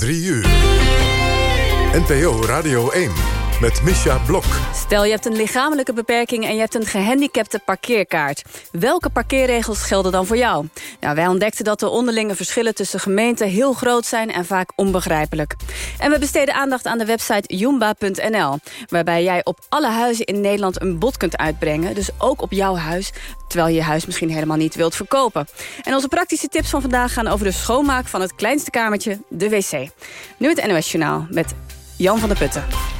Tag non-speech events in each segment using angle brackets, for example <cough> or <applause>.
3 uur. NPO Radio 1 met Misha Blok. Stel, je hebt een lichamelijke beperking en je hebt een gehandicapte parkeerkaart. Welke parkeerregels gelden dan voor jou? Nou, wij ontdekten dat de onderlinge verschillen tussen gemeenten heel groot zijn en vaak onbegrijpelijk. En we besteden aandacht aan de website jumba.nl, waarbij jij op alle huizen in Nederland een bod kunt uitbrengen, dus ook op jouw huis, terwijl je je huis misschien helemaal niet wilt verkopen. En onze praktische tips van vandaag gaan over de schoonmaak van het kleinste kamertje, de wc. Nu het NOS Journaal met Jan van der Putten.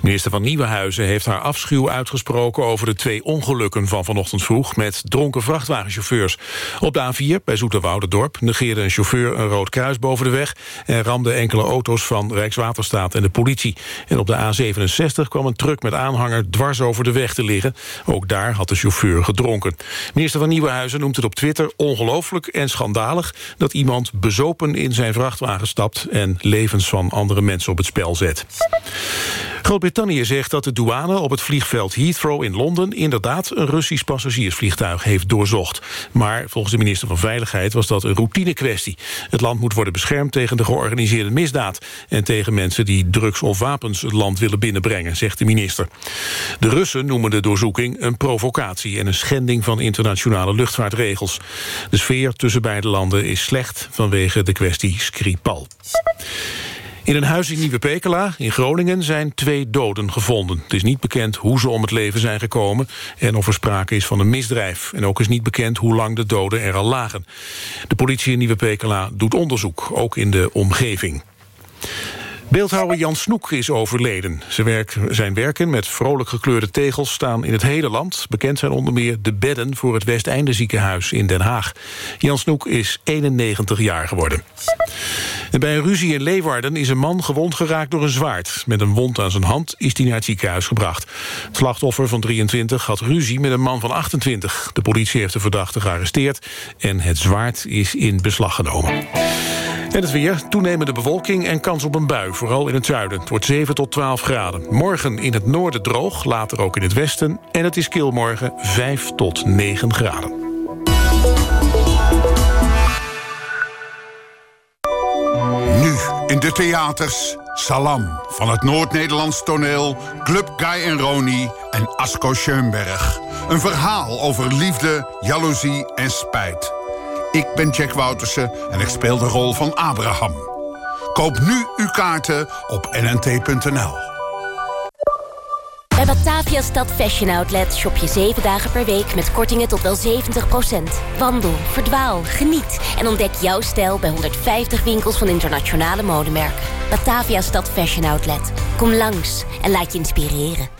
Minister van Nieuwenhuizen heeft haar afschuw uitgesproken... over de twee ongelukken van vanochtend vroeg met dronken vrachtwagenchauffeurs. Op de A4 bij Zoeterwouderdorp negeerde een chauffeur een rood kruis boven de weg... en ramde enkele auto's van Rijkswaterstaat en de politie. En op de A67 kwam een truck met aanhanger dwars over de weg te liggen. Ook daar had de chauffeur gedronken. Minister van Nieuwenhuizen noemt het op Twitter ongelooflijk en schandalig... dat iemand bezopen in zijn vrachtwagen stapt... en levens van andere mensen op het spel zet. Groot-Brittannië zegt dat de douane op het vliegveld Heathrow in Londen... inderdaad een Russisch passagiersvliegtuig heeft doorzocht. Maar volgens de minister van Veiligheid was dat een routinekwestie. Het land moet worden beschermd tegen de georganiseerde misdaad... en tegen mensen die drugs of wapens het land willen binnenbrengen, zegt de minister. De Russen noemen de doorzoeking een provocatie... en een schending van internationale luchtvaartregels. De sfeer tussen beide landen is slecht vanwege de kwestie Skripal. In een huis in Nieuwe Pekela in Groningen zijn twee doden gevonden. Het is niet bekend hoe ze om het leven zijn gekomen... en of er sprake is van een misdrijf. En ook is niet bekend hoe lang de doden er al lagen. De politie in Nieuwe Pekela doet onderzoek, ook in de omgeving. Beeldhouwer Jan Snoek is overleden. Zijn, werk, zijn werken met vrolijk gekleurde tegels staan in het hele land. Bekend zijn onder meer de bedden voor het Westeinde ziekenhuis in Den Haag. Jan Snoek is 91 jaar geworden. En bij een ruzie in Leeuwarden is een man gewond geraakt door een zwaard. Met een wond aan zijn hand is hij naar het ziekenhuis gebracht. Het slachtoffer van 23 had ruzie met een man van 28. De politie heeft de verdachte gearresteerd... en het zwaard is in beslag genomen. En het weer, toenemende bewolking en kans op een bui, vooral in het zuiden. Het wordt 7 tot 12 graden. Morgen in het noorden droog, later ook in het westen. En het is kil morgen 5 tot 9 graden. Nu in de theaters Salam van het Noord-Nederlands toneel... Club Guy en Roni en Asko Schoenberg. Een verhaal over liefde, jaloezie en spijt. Ik ben Jack Woutersen en ik speel de rol van Abraham. Koop nu uw kaarten op nnt.nl. Bij Batavia Stad Fashion Outlet shop je 7 dagen per week met kortingen tot wel 70%. Wandel, verdwaal, geniet en ontdek jouw stijl bij 150 winkels van internationale modemerken. Batavia Stad Fashion Outlet. Kom langs en laat je inspireren.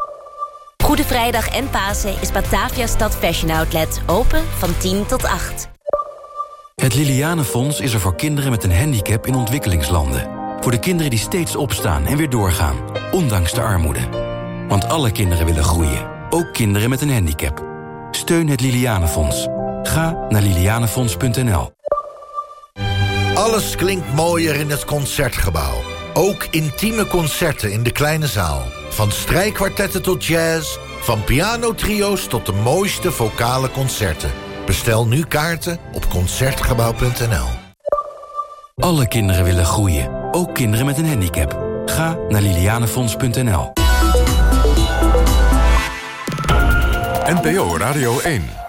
Goede Vrijdag en Pasen is Batavia Stad Fashion Outlet open van 10 tot 8. Het Lilianenfonds is er voor kinderen met een handicap in ontwikkelingslanden. Voor de kinderen die steeds opstaan en weer doorgaan, ondanks de armoede. Want alle kinderen willen groeien, ook kinderen met een handicap. Steun het Lilianenfonds. Ga naar lilianenfonds.nl. Alles klinkt mooier in het Concertgebouw. Ook intieme concerten in de kleine zaal. Van strijkkwartetten tot jazz, van pianotrio's tot de mooiste vocale concerten. Bestel nu kaarten op Concertgebouw.nl. Alle kinderen willen groeien, ook kinderen met een handicap. Ga naar lilianenfonds.nl. NPO Radio 1.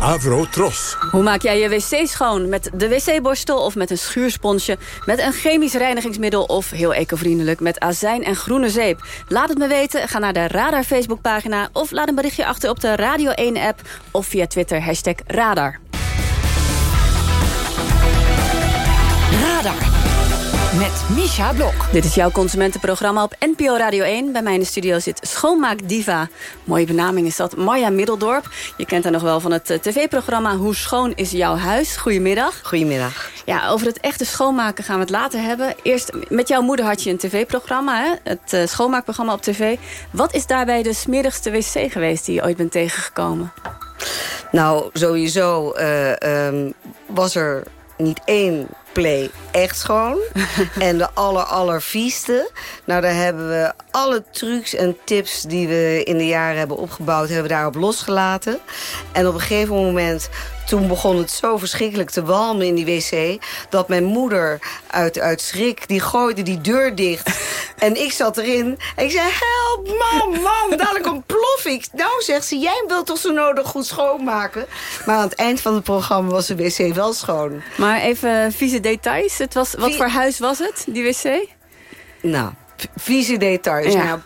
Avro Tros. Hoe maak jij je wc schoon? Met de wc-borstel of met een schuursponsje? Met een chemisch reinigingsmiddel of heel ecovriendelijk met azijn en groene zeep? Laat het me weten. Ga naar de Radar Facebookpagina of laat een berichtje achter op de Radio 1-app of via Twitter hashtag Radar. Radar. Met Misha Blok. Dit is jouw consumentenprogramma op NPO Radio 1. Bij mij in de studio zit schoonmaakdiva. Mooie benaming is dat, Marja Middeldorp. Je kent haar nog wel van het eh, tv-programma Hoe schoon is jouw huis? Goedemiddag. Goedemiddag. Ja, over het echte schoonmaken gaan we het later hebben. Eerst, met jouw moeder had je een tv-programma, hè? het uh, schoonmaakprogramma op tv. Wat is daarbij de smerigste wc geweest die je ooit bent tegengekomen? Nou, sowieso uh, um, was er niet één play echt schoon. <laughs> en de aller, allervieste. Nou, daar hebben we alle trucs en tips die we in de jaren hebben opgebouwd... hebben we daarop losgelaten. En op een gegeven moment toen begon het zo verschrikkelijk te walmen in die wc... dat mijn moeder uit, uit schrik, die gooide die deur dicht. <laughs> en ik zat erin en ik zei... help, mam, mam, dadelijk <laughs> ontplof ik. Nou, zegt ze, jij wilt toch zo nodig goed schoonmaken? Maar aan het eind van het programma was de wc wel schoon. Maar even vieze details. Het was, wat voor huis was het, die wc? Nou, vieze details. Ja. Nou,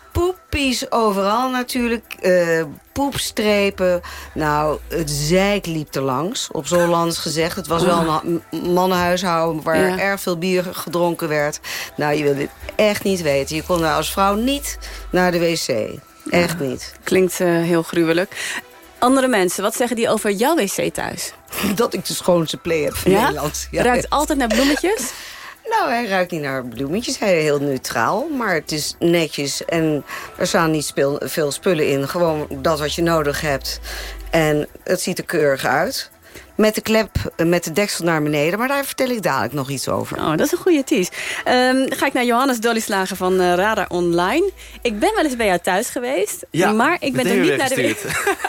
poepies overal natuurlijk. Uh, poepstrepen. Nou, het zeik liep er langs. Op Zollands gezegd. Het was wel een mannenhuishouden waar ja. erg veel bier gedronken werd. Nou, je wil dit echt niet weten. Je kon daar als vrouw niet naar de wc. Echt ja. niet. Klinkt uh, heel gruwelijk. Andere mensen, wat zeggen die over jouw wc thuis? Dat ik de schoonste play heb van ja? Nederland. Ja. Ruikt altijd naar bloemetjes? <laughs> Nou, hij ruikt niet naar bloemetjes. Hij is heel neutraal, maar het is netjes. En er staan niet veel spullen in. Gewoon dat wat je nodig hebt. En het ziet er keurig uit. Met de klep, met de deksel naar beneden. Maar daar vertel ik dadelijk nog iets over. Oh, dat is een goede tease. Um, ga ik naar Johannes Dollyslager van uh, Radar Online. Ik ben wel eens bij jou thuis geweest. Ja, maar ik ben er niet naar de wc.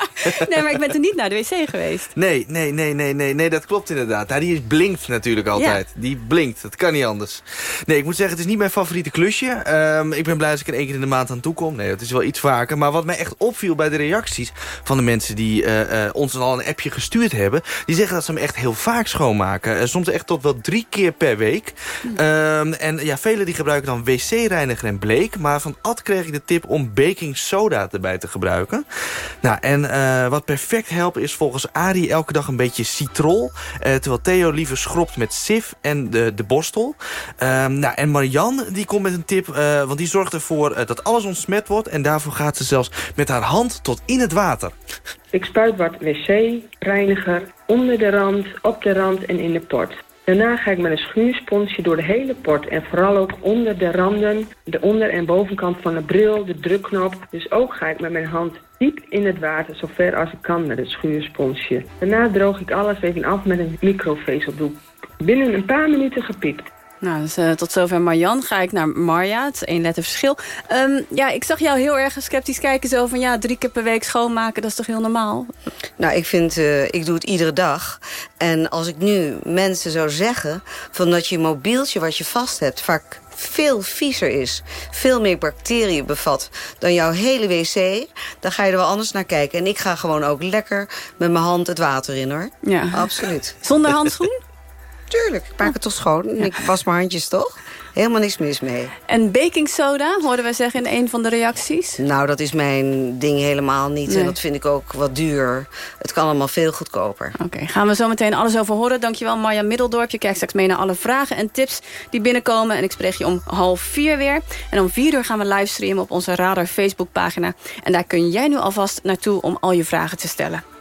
<laughs> nee, maar ik ben er niet naar de wc geweest. Nee, nee, nee, nee, nee, nee dat klopt inderdaad. Nou, die blinkt natuurlijk altijd. Ja. Die blinkt, dat kan niet anders. Nee, ik moet zeggen, het is niet mijn favoriete klusje. Um, ik ben blij als ik er één keer in de maand aan toe kom. Nee, dat is wel iets vaker. Maar wat mij echt opviel bij de reacties van de mensen die uh, uh, ons al een appje gestuurd hebben... Die zeggen dat ze hem echt heel vaak schoonmaken. Uh, soms echt tot wel drie keer per week. Um, en ja, velen die gebruiken dan wc-reiniger en bleek. Maar van Ad kreeg ik de tip om baking soda erbij te gebruiken. Nou, en uh, wat perfect helpt is volgens Arie elke dag een beetje citrol. Uh, terwijl Theo liever schrobt met sif en de, de borstel. Um, nou, en Marianne die komt met een tip. want die zorgt ervoor dat alles ontsmet wordt. En daarvoor gaat ze zelfs met haar hand tot in het water. Ik spuit wat wc-reiniger onder de rand, op de rand en in de port. Daarna ga ik met een schuursponsje door de hele port en vooral ook onder de randen, de onder- en bovenkant van de bril, de drukknop. Dus ook ga ik met mijn hand diep in het water, zo ver als ik kan met het schuursponsje. Daarna droog ik alles even af met een microvezeldoek. Binnen een paar minuten gepiept. Nou, dus, uh, tot zover Marjan. Ga ik naar Marja. Het is één letter verschil. Um, ja, ik zag jou heel erg sceptisch kijken. Zo van, ja, drie keer per week schoonmaken, dat is toch heel normaal? Nou, ik vind, uh, ik doe het iedere dag. En als ik nu mensen zou zeggen... van dat je mobieltje wat je vast hebt vaak veel viezer is, veel meer bacteriën bevat dan jouw hele wc, dan ga je er wel anders naar kijken. En ik ga gewoon ook lekker met mijn hand het water in, hoor. Ja. Absoluut. Zonder handschoen? Tuurlijk, ik maak het toch schoon. En ik was mijn handjes toch? Helemaal niks mis mee. En baking soda, hoorden wij zeggen in een van de reacties? Nou, dat is mijn ding helemaal niet. Nee. En dat vind ik ook wat duur. Het kan allemaal veel goedkoper. Oké, okay, gaan we zo meteen alles over horen. Dankjewel Marja Middeldorp. Je kijkt straks mee naar alle vragen en tips die binnenkomen. En ik spreek je om half vier weer. En om vier uur gaan we livestreamen op onze Radar Facebookpagina. En daar kun jij nu alvast naartoe om al je vragen te stellen.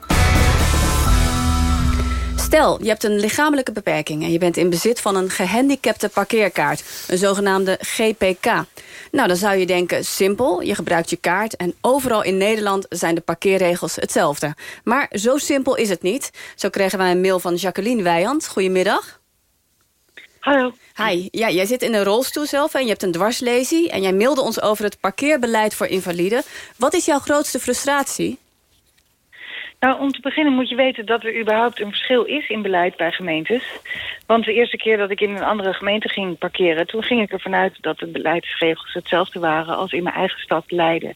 Stel, je hebt een lichamelijke beperking... en je bent in bezit van een gehandicapte parkeerkaart. Een zogenaamde GPK. Nou, dan zou je denken, simpel, je gebruikt je kaart... en overal in Nederland zijn de parkeerregels hetzelfde. Maar zo simpel is het niet. Zo kregen wij een mail van Jacqueline Wijand. Goedemiddag. Hallo. Hi, ja, jij zit in een rolstoel zelf en je hebt een dwarslesie... en jij mailde ons over het parkeerbeleid voor invaliden. Wat is jouw grootste frustratie? Nou, om te beginnen moet je weten dat er überhaupt een verschil is in beleid bij gemeentes. Want de eerste keer dat ik in een andere gemeente ging parkeren... toen ging ik ervan uit dat de beleidsregels hetzelfde waren als in mijn eigen stad Leiden.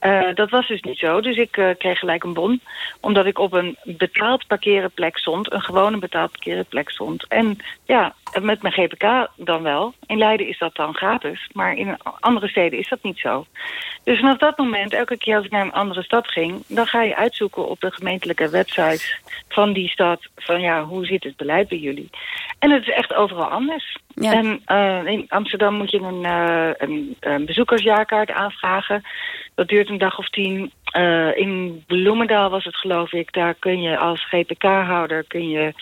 Uh, dat was dus niet zo, dus ik uh, kreeg gelijk een bon. Omdat ik op een betaald parkerenplek stond, een gewone betaald parkerenplek stond. En ja, met mijn GPK dan wel. In Leiden is dat dan gratis, maar in andere steden is dat niet zo. Dus vanaf dat moment, elke keer als ik naar een andere stad ging... dan ga je uitzoeken op de gemeentelijke websites van die stad... van ja, hoe zit het beleid bij jullie? En het is echt overal anders. En uh, in Amsterdam moet je een, uh, een, een, bezoekersjaarkaart aanvragen. Dat duurt een dag of tien. Uh, in Bloemendaal was het geloof ik. Daar kun je als GPK-houder... kun je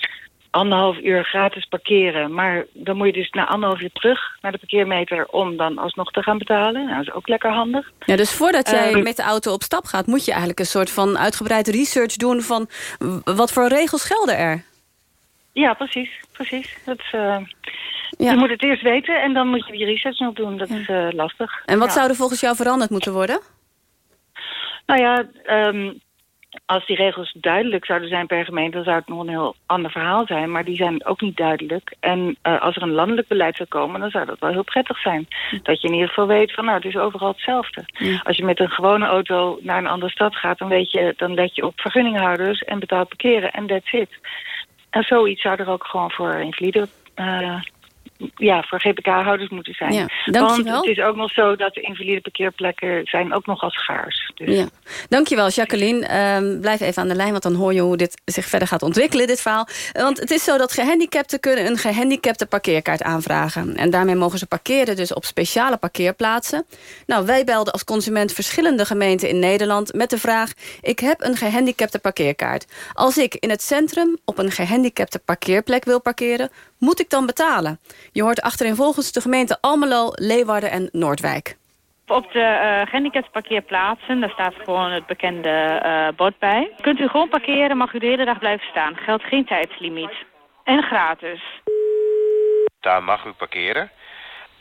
anderhalf uur gratis parkeren. Maar dan moet je dus na anderhalf uur terug naar de parkeermeter... om dan alsnog te gaan betalen. Nou, dat is ook lekker handig. Ja, dus voordat jij uh, met de auto op stap gaat... moet je eigenlijk een soort van uitgebreid research doen... van wat voor regels gelden er? Ja, precies. precies. Dat uh, ja. Je moet het eerst weten en dan moet je die research nog doen. Dat ja. is uh, lastig. En wat ja. zou er volgens jou veranderd moeten worden? Nou ja, um, als die regels duidelijk zouden zijn per gemeente... dan zou het nog een heel ander verhaal zijn. Maar die zijn ook niet duidelijk. En uh, als er een landelijk beleid zou komen... dan zou dat wel heel prettig zijn. Dat je in ieder geval weet van nou, het is overal hetzelfde. Ja. Als je met een gewone auto naar een andere stad gaat... dan, weet je, dan let je op vergunninghouders en betaalt parkeren. En that's it. En zoiets zou er ook gewoon voor invalide... Uh, ja, voor GPK-houders moeten zijn. Ja, Want het is ook nog zo dat de invalide parkeerplekken zijn ook nog als schaars. Dus. Ja. Dankjewel, Jacqueline. Um, blijf even aan de lijn, want dan hoor je hoe dit zich verder gaat ontwikkelen, dit verhaal. Want het is zo dat gehandicapten kunnen een gehandicapte parkeerkaart aanvragen. En daarmee mogen ze parkeren dus op speciale parkeerplaatsen. Nou, wij belden als consument verschillende gemeenten in Nederland met de vraag... ik heb een gehandicapte parkeerkaart. Als ik in het centrum op een gehandicapte parkeerplek wil parkeren... moet ik dan betalen? Je hoort achterin volgens de gemeente Almelo, Leeuwarden en Noordwijk. Op de uh, daar staat gewoon het bekende uh, bord bij. Kunt u gewoon parkeren, mag u de hele dag blijven staan. Geldt geen tijdslimiet. En gratis. Daar mag u parkeren.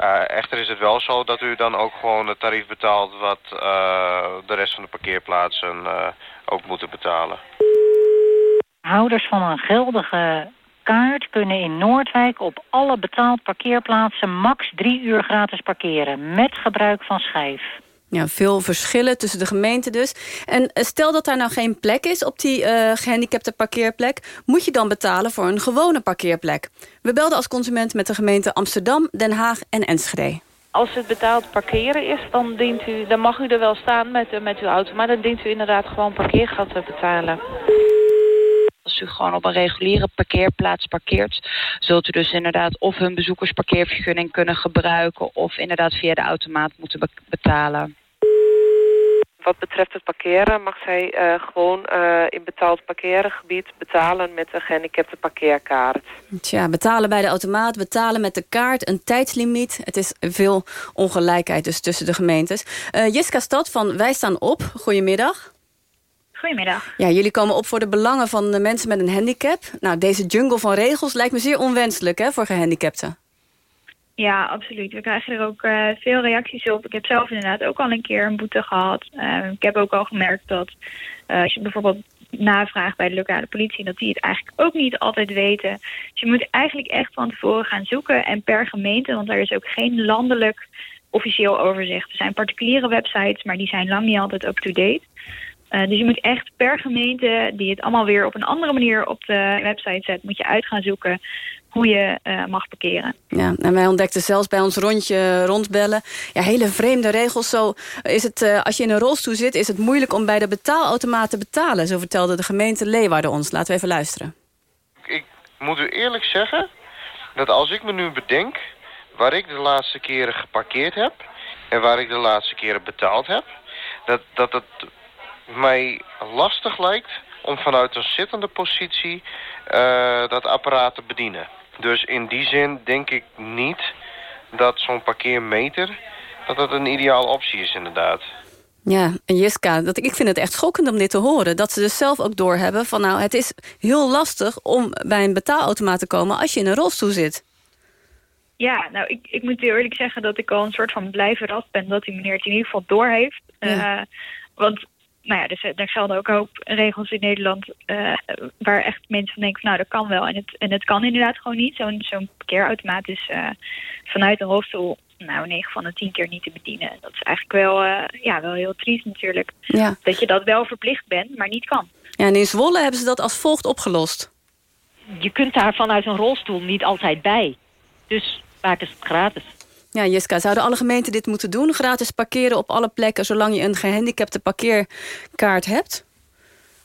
Uh, echter is het wel zo dat u dan ook gewoon het tarief betaalt wat de rest van de parkeerplaatsen ook moeten betalen. Houders van een geldige kaart kunnen in Noordwijk op alle betaald parkeerplaatsen max drie uur gratis parkeren. Met gebruik van schijf. Ja, veel verschillen tussen de gemeenten dus. En stel dat daar nou geen plek is op die uh, gehandicapte parkeerplek... moet je dan betalen voor een gewone parkeerplek. We belden als consument met de gemeente Amsterdam, Den Haag en Enschede. Als het betaald parkeren is, dan, dient u, dan mag u er wel staan met, met uw auto... maar dan dient u inderdaad gewoon parkeergeld te betalen. Als u gewoon op een reguliere parkeerplaats parkeert... zult u dus inderdaad of hun bezoekersparkeervergunning kunnen gebruiken... of inderdaad via de automaat moeten be betalen. Wat betreft het parkeren mag zij uh, gewoon uh, in betaald parkerengebied betalen met een gehandicapte parkeerkaart. Tja, betalen bij de automaat, betalen met de kaart, een tijdslimiet. Het is veel ongelijkheid dus tussen de gemeentes. Uh, Jiska Stad van Wij Staan Op, goedemiddag. Goedemiddag. Ja, jullie komen op voor de belangen van de mensen met een handicap. Nou, deze jungle van regels lijkt me zeer onwenselijk hè, voor gehandicapten. Ja, absoluut. We krijgen er ook uh, veel reacties op. Ik heb zelf inderdaad ook al een keer een boete gehad. Uh, ik heb ook al gemerkt dat uh, als je bijvoorbeeld navraagt bij de lokale politie... dat die het eigenlijk ook niet altijd weten. Dus je moet eigenlijk echt van tevoren gaan zoeken. En per gemeente, want er is ook geen landelijk officieel overzicht. Er zijn particuliere websites, maar die zijn lang niet altijd up-to-date. Uh, dus je moet echt per gemeente, die het allemaal weer op een andere manier op de website zet, moet je uit gaan zoeken hoe je uh, mag parkeren. Ja, en wij ontdekten zelfs bij ons rondje rondbellen... Ja, hele vreemde regels. Zo is het, uh, als je in een rolstoel zit, is het moeilijk om bij de betaalautomaat te betalen. Zo vertelde de gemeente Leeuwarden ons. Laten we even luisteren. Ik moet u eerlijk zeggen dat als ik me nu bedenk... waar ik de laatste keren geparkeerd heb... en waar ik de laatste keren betaald heb... dat, dat het mij lastig lijkt om vanuit een zittende positie uh, dat apparaat te bedienen. Dus in die zin denk ik niet dat zo'n parkeermeter dat dat een ideale optie is inderdaad. Ja, en Jiska, dat, ik vind het echt schokkend om dit te horen. Dat ze dus zelf ook doorhebben van nou, het is heel lastig om bij een betaalautomaat te komen als je in een rolstoel zit. Ja, nou, ik, ik moet eerlijk zeggen dat ik al een soort van blij verrast ben dat die meneer het in ieder geval doorheeft. Ja. Uh, want nou ja, dus er gelden ook een hoop regels in Nederland uh, waar echt mensen van denken van nou dat kan wel. En het, en het kan inderdaad gewoon niet. Zo'n zo'n parkeerautomaat is uh, vanuit een rolstoel nou 9 van de 10 keer niet te bedienen. Dat is eigenlijk wel, uh, ja, wel heel triest natuurlijk. Ja. Dat je dat wel verplicht bent, maar niet kan. Ja, en in Zwolle hebben ze dat als volgt opgelost. Je kunt daar vanuit een rolstoel niet altijd bij. Dus vaak is het gratis. Ja, Jiska, zouden alle gemeenten dit moeten doen? Gratis parkeren op alle plekken... zolang je een gehandicapte parkeerkaart hebt?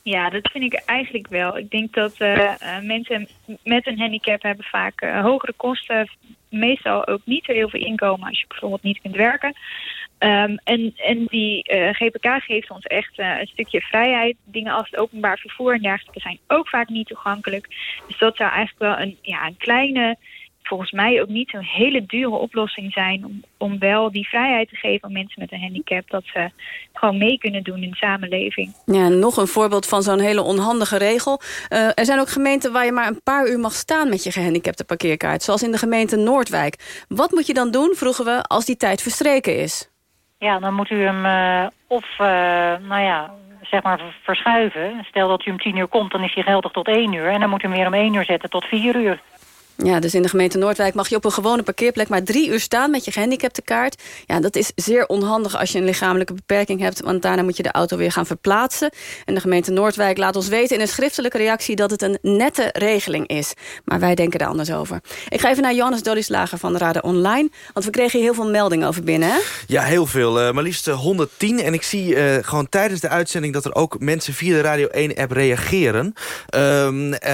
Ja, dat vind ik eigenlijk wel. Ik denk dat uh, mensen met een handicap hebben vaak uh, hogere kosten. Meestal ook niet zo heel veel inkomen als je bijvoorbeeld niet kunt werken. Um, en, en die GPK geeft ons echt een stukje vrijheid. Dingen als het openbaar vervoer en dergelijke zijn ook vaak niet toegankelijk. Dus dat zou eigenlijk wel een, ja, een kleine volgens mij ook niet zo'n hele dure oplossing zijn... Om, om wel die vrijheid te geven aan mensen met een handicap... dat ze gewoon mee kunnen doen in de samenleving. Ja, nog een voorbeeld van zo'n hele onhandige regel. Uh, er zijn ook gemeenten waar je maar een paar uur mag staan... met je gehandicapte parkeerkaart, zoals in de gemeente Noordwijk. Wat moet je dan doen, vroegen we, als die tijd verstreken is? Ja, dan moet u hem uh, of, uh, nou ja, zeg maar verschuiven. Stel dat u om tien uur komt, dan is hij geldig tot één uur. En dan moet u hem weer om één uur zetten tot vier uur. Ja, dus in de gemeente Noordwijk mag je op een gewone parkeerplek... maar drie uur staan met je gehandicapte kaart. Ja, dat is zeer onhandig als je een lichamelijke beperking hebt... want daarna moet je de auto weer gaan verplaatsen. En de gemeente Noordwijk laat ons weten in een schriftelijke reactie... dat het een nette regeling is. Maar wij denken er anders over. Ik ga even naar Johannes Dollyslager van de Raden Online... want we kregen heel veel meldingen over binnen, hè? Ja, heel veel. Uh, maar liefst 110. En ik zie uh, gewoon tijdens de uitzending... dat er ook mensen via de Radio 1-app reageren. Uh,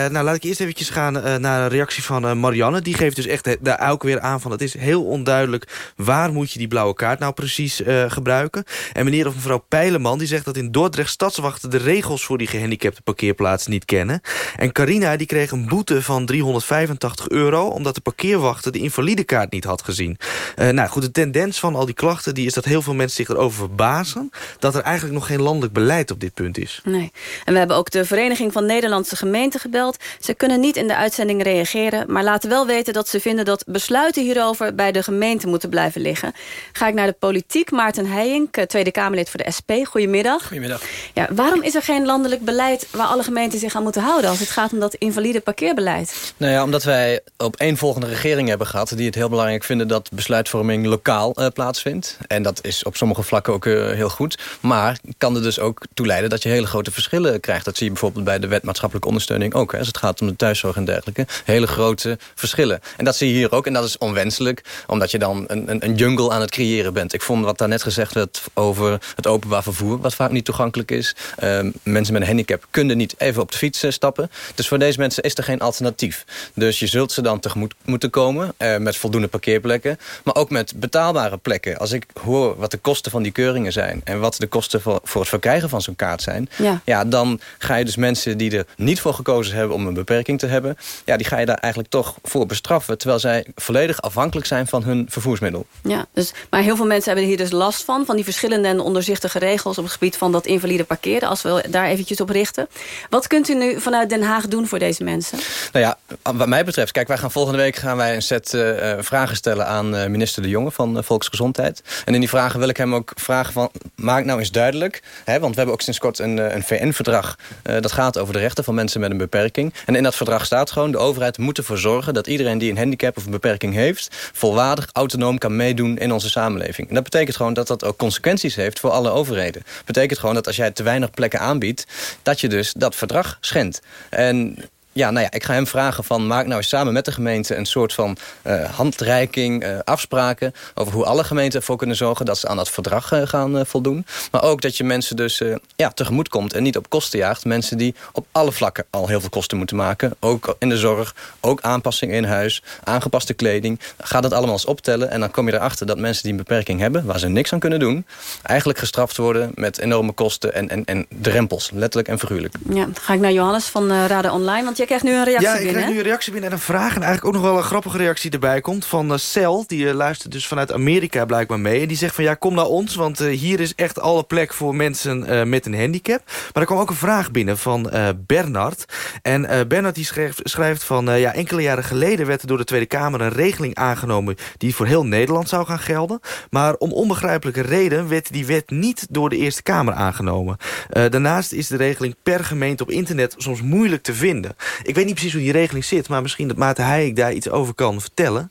nou, laat ik eerst eventjes gaan naar een reactie van Marianne, die geeft dus echt daar ook weer aan van... het is heel onduidelijk waar moet je die blauwe kaart nou precies uh, gebruiken. En meneer of mevrouw Pijleman die zegt dat in Dordrecht stadswachten... de regels voor die gehandicapte parkeerplaats niet kennen. En Carina die kreeg een boete van 385 euro... omdat de parkeerwachter de invalidekaart niet had gezien. Uh, nou goed, de tendens van al die klachten die is dat heel veel mensen zich erover verbazen... dat er eigenlijk nog geen landelijk beleid op dit punt is. Nee. En we hebben ook de Vereniging van Nederlandse Gemeenten gebeld. Ze kunnen niet in de uitzending reageren... maar laten wel weten dat ze vinden dat besluiten hierover... bij de gemeente moeten blijven liggen. Ga ik naar de politiek. Maarten Heijink, eh, Tweede Kamerlid voor de SP. Goedemiddag. Goedemiddag. Ja, waarom is er geen landelijk beleid waar alle gemeenten zich aan moeten houden... als het gaat om dat invalide parkeerbeleid? Nou ja, omdat wij op één volgende regering hebben gehad... die het heel belangrijk vinden dat besluitvorming lokaal uh, plaatsvindt. En dat is op sommige vlakken ook uh, heel goed. Maar kan er dus ook toe leiden dat je hele grote verschillen krijgt. Dat zie je bijvoorbeeld bij de wet maatschappelijke ondersteuning ook. Hè, als het gaat om de thuiszorg en dergelijke. Hele grote verschillen. En dat zie je hier ook. En dat is onwenselijk, omdat je dan een, een, een jungle aan het creëren bent. Ik vond wat daar net gezegd werd over het openbaar vervoer... wat vaak niet toegankelijk is. Uh, mensen met een handicap kunnen niet even op de fiets uh, stappen. Dus voor deze mensen is er geen alternatief. Dus je zult ze dan tegemoet moeten komen uh, met voldoende parkeerplekken. Maar ook met betaalbare plekken. Als ik hoor wat de kosten van die keuringen zijn... en wat de kosten voor, voor het verkrijgen van zo'n kaart zijn... Ja. ja, dan ga je dus mensen die er niet voor gekozen hebben... om een beperking te hebben... ja, die ga je daar eigenlijk toch voor bestraffen... terwijl zij volledig afhankelijk zijn van hun vervoersmiddel. Ja, dus, maar heel veel mensen hebben hier dus last van... van die verschillende en onderzichtige regels... op het gebied van dat invalide parkeren... als we daar eventjes op richten. Wat kunt u nu vanuit Den Haag doen voor deze mensen? Nou ja, wat mij betreft... kijk, wij gaan volgende week gaan wij een set uh, vragen stellen... aan uh, minister De Jonge van Volksgezondheid. En in die vragen wil ik hem ook vragen van... maak nou eens duidelijk... Hè, want we hebben ook sinds kort een, een VN-verdrag... dat gaat over de rechten van mensen met een beperking. En in dat verdrag staat gewoon... de overheid moet ervoor zorgen dat iedereen die een handicap of een beperking heeft... volwaardig autonoom kan meedoen in onze samenleving. En dat betekent gewoon dat dat ook consequenties heeft voor alle overheden. Dat betekent gewoon dat als jij te weinig plekken aanbiedt... dat je dus dat verdrag schendt. En ja, nou ja, ik ga hem vragen van maak nou samen met de gemeente een soort van uh, handreiking, uh, afspraken over hoe alle gemeenten ervoor kunnen zorgen dat ze aan dat verdrag uh, gaan voldoen. Maar ook dat je mensen dus ja, tegemoet komt en niet op kosten jaagt. Mensen die op alle vlakken al heel veel kosten moeten maken. Ook in de zorg, ook aanpassingen in huis, aangepaste kleding. Ga dat allemaal eens optellen en dan kom je erachter dat mensen die een beperking hebben, waar ze niks aan kunnen doen, eigenlijk gestraft worden met enorme kosten en, en, en drempels, letterlijk en figuurlijk. Ja, dan ga ik naar Johannes van Raden Online, want je krijgt nu een reactie binnen. Ja, ik krijg nu een reactie binnen en een vraag. En eigenlijk ook nog wel een grappige reactie erbij komt. Van uh, Cel, die uh, luistert dus vanuit Amerika blijkbaar mee. En die zegt van ja, kom naar ons. Want uh, hier is echt alle plek voor mensen met een handicap. Maar er kwam ook een vraag binnen van Bernard. En Bernard die schrijft, schrijft van ja, enkele jaren geleden werd er door de Tweede Kamer een regeling aangenomen die voor heel Nederland zou gaan gelden. Maar om onbegrijpelijke reden werd die wet niet door de Eerste Kamer aangenomen. daarnaast is de regeling per gemeente op internet soms moeilijk te vinden. Ik weet niet precies hoe die regeling zit... maar misschien dat Maarten Heijek daar iets over kan vertellen.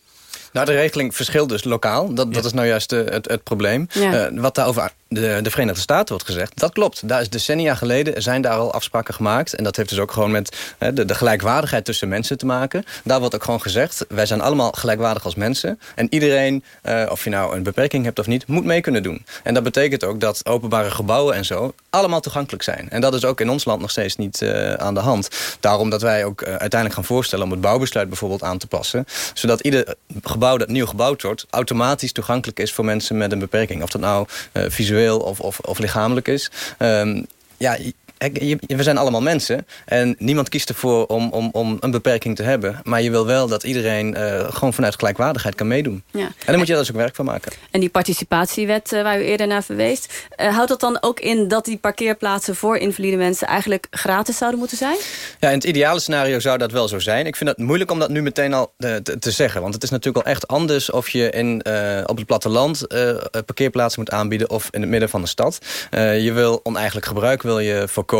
Nou, de regeling verschilt dus lokaal. Dat, dat is nou juist uh, het, het, probleem. Ja. Uh, wat daarover de, de Verenigde Staten wordt gezegd. Dat klopt. Daar is decennia geleden zijn daar al afspraken gemaakt. En dat heeft dus ook gewoon met hè, de, de gelijkwaardigheid tussen mensen te maken. Daar wordt ook gewoon gezegd, wij zijn allemaal gelijkwaardig als mensen. En iedereen, uh, of je nou een beperking hebt of niet, moet mee kunnen doen. En dat betekent ook dat openbare gebouwen en zo allemaal toegankelijk zijn. En dat is ook in ons land nog steeds niet uh, aan de hand. Daarom dat wij ook uh, uiteindelijk gaan voorstellen om het bouwbesluit bijvoorbeeld aan te passen. Zodat ieder gebouw dat nieuw gebouwd wordt automatisch toegankelijk is voor mensen met een beperking. Of dat nou visueel of, of, of lichamelijk is. Um, ja, we zijn allemaal mensen. En niemand kiest ervoor om, om, om een beperking te hebben. Maar je wil wel dat iedereen uh, gewoon vanuit gelijkwaardigheid kan meedoen. Ja. En dan moet je daar dus ook werk van maken. En die participatiewet uh, waar u eerder naar verwees... Uh, houdt dat dan ook in dat die parkeerplaatsen voor invalide mensen... eigenlijk gratis zouden moeten zijn? Ja, in het ideale scenario zou dat wel zo zijn. Ik vind het moeilijk om dat nu meteen al te, te zeggen. Want het is natuurlijk al echt anders of je in, op het platteland... parkeerplaatsen moet aanbieden of in het midden van de stad. je wil oneigenlijk gebruik wil je voorkomen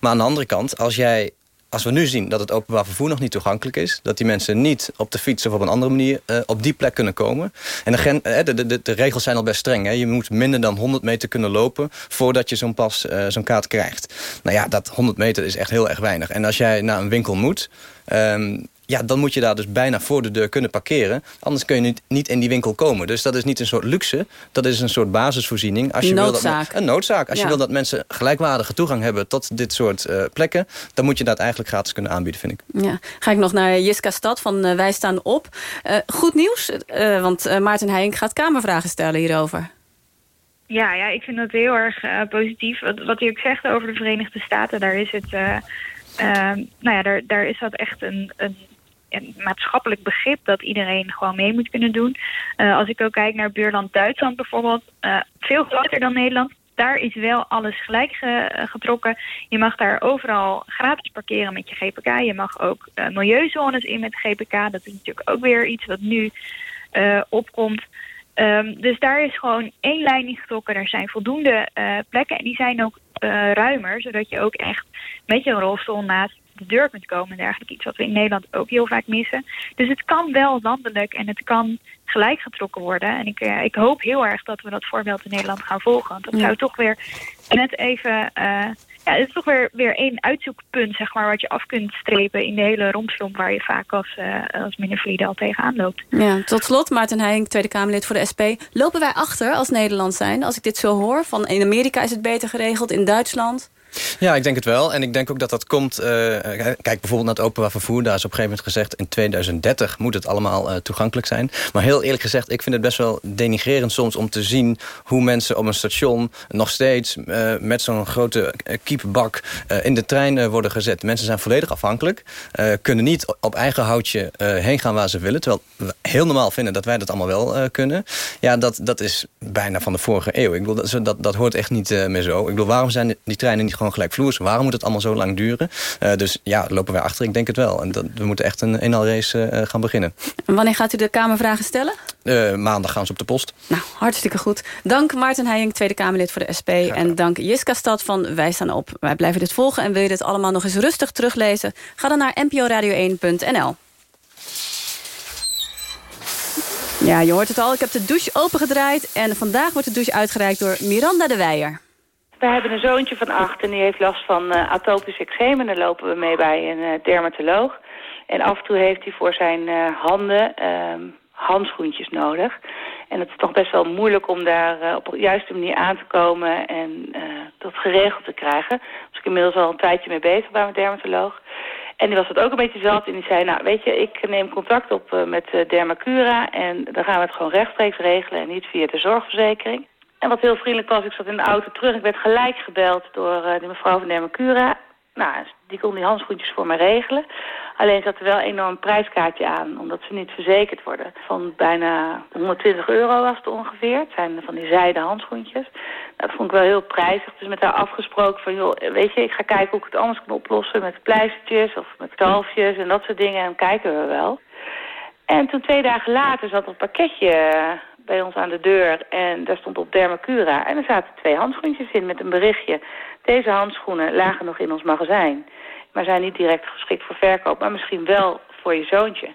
maar aan de andere kant, als jij als we nu zien dat het openbaar vervoer nog niet toegankelijk is... dat die mensen niet op de fiets of op een andere manier uh, op die plek kunnen komen... en de, uh, de, de, de, regels zijn al best streng. Hè? Je moet minder dan 100 meter kunnen lopen... voordat je zo'n pas, uh, zo'n kaart krijgt. Nou ja, dat 100 meter is echt heel erg weinig. En als jij naar een winkel moet... Um, ja, dan moet je daar dus bijna voor de deur kunnen parkeren. Anders kun je niet, niet in die winkel komen. Dus dat is niet een soort luxe. Dat is een soort basisvoorziening. Als je noodzaak. Wil dat, een noodzaak. Als je wil dat mensen gelijkwaardige toegang hebben tot dit soort uh, plekken... dan moet je dat eigenlijk gratis kunnen aanbieden, vind ik. Ja. Ga ik nog naar Jiska Stad van uh, Wij Staan Op. Uh, goed nieuws, want Maarten Heijink gaat Kamervragen stellen hierover. Ja, ja, ik vind dat heel erg positief. Wat, wat u ook zegt over de Verenigde Staten, daar is het... nou ja, daar, daar is dat echt een, een een maatschappelijk begrip dat iedereen gewoon mee moet kunnen doen. Uh, als ik ook kijk naar buurland Duitsland bijvoorbeeld, uh, veel groter dan Nederland. Daar is wel alles gelijk ge, getrokken. Je mag daar overal gratis parkeren met je GPK. Je mag ook milieuzones in met GPK. Dat is natuurlijk ook weer iets wat nu opkomt. Um, dus daar is gewoon één lijn in getrokken. Er zijn voldoende plekken en die zijn ook ruimer. Zodat je ook echt met je rolstoel naast de deur kunt komen en dergelijke. Iets wat we in Nederland ook heel vaak missen. Dus het kan wel landelijk en het kan gelijk getrokken worden. En ik, uh, ik hoop heel erg dat we dat voorbeeld in Nederland gaan volgen. Want dat zou toch weer net even... Uh, ja, het is toch weer, weer één uitzoekpunt, zeg maar, wat je af kunt strepen in de hele romslomp waar je vaak als, uh, als mindervlieden al tegenaan loopt. Ja, tot slot, Maarten Heijink, Tweede Kamerlid voor de SP. Lopen wij achter als Nederland zijn, als ik dit zo hoor? Van in Amerika is het beter geregeld, in Duitsland? Ja, ik denk het wel. En ik denk ook dat dat komt... Uh, kijk bijvoorbeeld naar het openbaar vervoer. Daar is op een gegeven moment gezegd... in 2030 moet het allemaal uh, toegankelijk zijn. Maar heel eerlijk gezegd, ik vind het best wel denigrerend soms... om te zien hoe mensen op een station nog steeds... Uh, met zo'n grote kiepbak in de trein worden gezet. Mensen zijn volledig afhankelijk. kunnen niet op eigen houtje heen gaan waar ze willen. Terwijl we heel normaal vinden dat wij dat allemaal wel kunnen. Ja, dat, dat is bijna van de vorige eeuw. Ik bedoel, dat, dat, dat hoort echt niet meer zo. Ik bedoel, waarom zijn die treinen niet gewoon gewoon gelijkvloers. Waarom moet het allemaal zo lang duren? Uh, dus ja, lopen wij achter? Ik denk het wel. En dat, we moeten echt een eenal race uh, gaan beginnen. En wanneer gaat u de Kamervragen stellen? Uh, maandag gaan ze op de post. Nou, hartstikke goed. Dank Maarten Heijing, Tweede Kamerlid voor de SP. En dank Jiska Stad van Wij Staan Op. Wij blijven dit volgen. En wil je dit allemaal nog eens rustig teruglezen? Ga dan naar nporadio1.nl. Ja, je hoort het al. Ik heb de douche opengedraaid. En vandaag wordt de douche uitgereikt door Miranda de Weijer. We hebben een zoontje van acht en die heeft last van uh, atopisch eczeem. En daar lopen we mee bij een uh, dermatoloog. En af en toe heeft hij voor zijn uh, handen uh, handschoentjes nodig. En het is toch best wel moeilijk om daar op de juiste manier aan te komen en dat geregeld te krijgen. Dus ik inmiddels al een tijdje mee bezig bij mijn dermatoloog. En die was het ook een beetje zat en die zei, nou weet je, ik neem contact op met Dermacura en dan gaan we het gewoon rechtstreeks regelen en niet via de zorgverzekering. En wat heel vriendelijk was, ik zat in de auto terug. Ik werd gelijk gebeld door uh, die mevrouw van Dermacura. Nou, die kon die handschoentjes voor me regelen. Alleen zat er wel een enorm prijskaartje aan, omdat ze niet verzekerd worden. Van bijna 120 euro was het ongeveer. Het zijn van die zijde handschoentjes. Dat vond ik wel heel prijzig. Dus met haar afgesproken van, joh, weet je, ik ga kijken hoe ik het anders kan oplossen met pleistertjes of met kalfjes en dat soort dingen. En kijken we wel. En toen twee dagen later zat er een pakketje bij ons aan de deur en daar stond op Dermacura. En er zaten twee handschoentjes in met een berichtje. Deze handschoenen lagen nog in ons magazijn. Maar zijn niet direct geschikt voor verkoop, maar misschien wel voor je zoontje.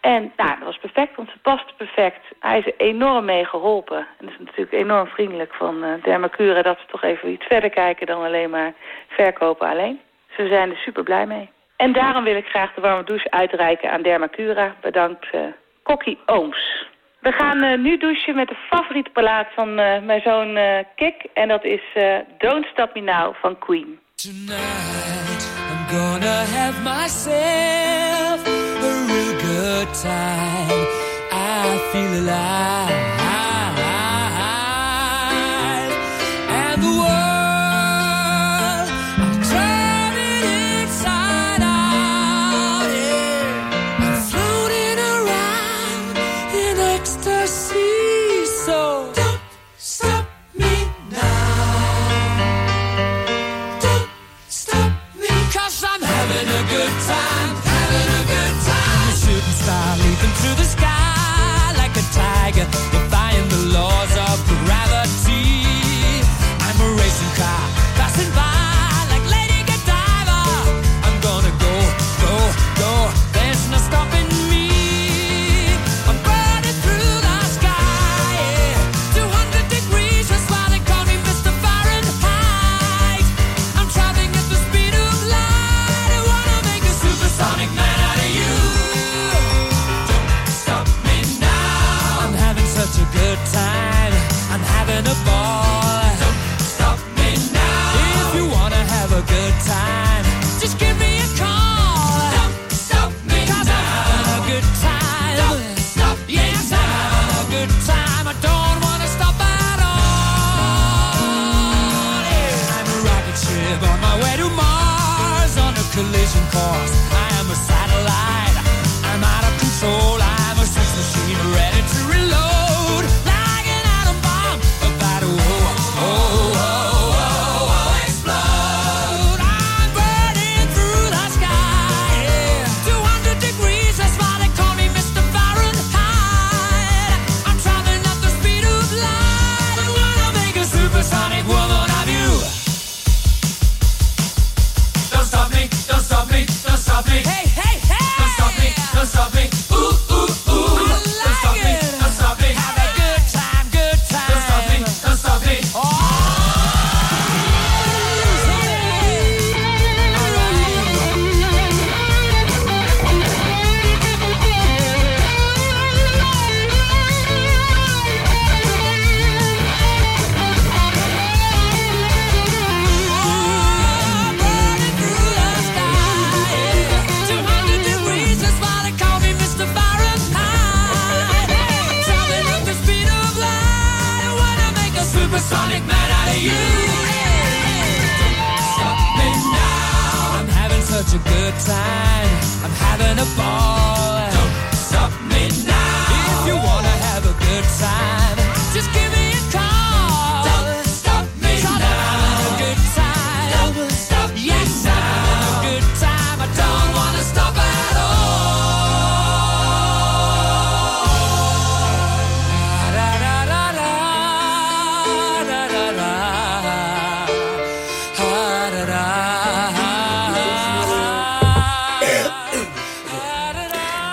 En nou, dat was perfect, want ze paste perfect. Hij is enorm mee geholpen. En dat is natuurlijk enorm vriendelijk van uh, Dermacura... dat ze toch even iets verder kijken dan alleen maar verkopen alleen. Ze zijn er super blij mee. En daarom wil ik graag de warme douche uitreiken aan Dermacura. Bedankt uh, Kokkie Ooms. We gaan uh, nu douchen met de favoriete plaat van uh, mijn zoon Kik. En dat is Don't Stop Me Now van Queen. Tonight I'm gonna have myself a real good time. I feel alive. Tiger.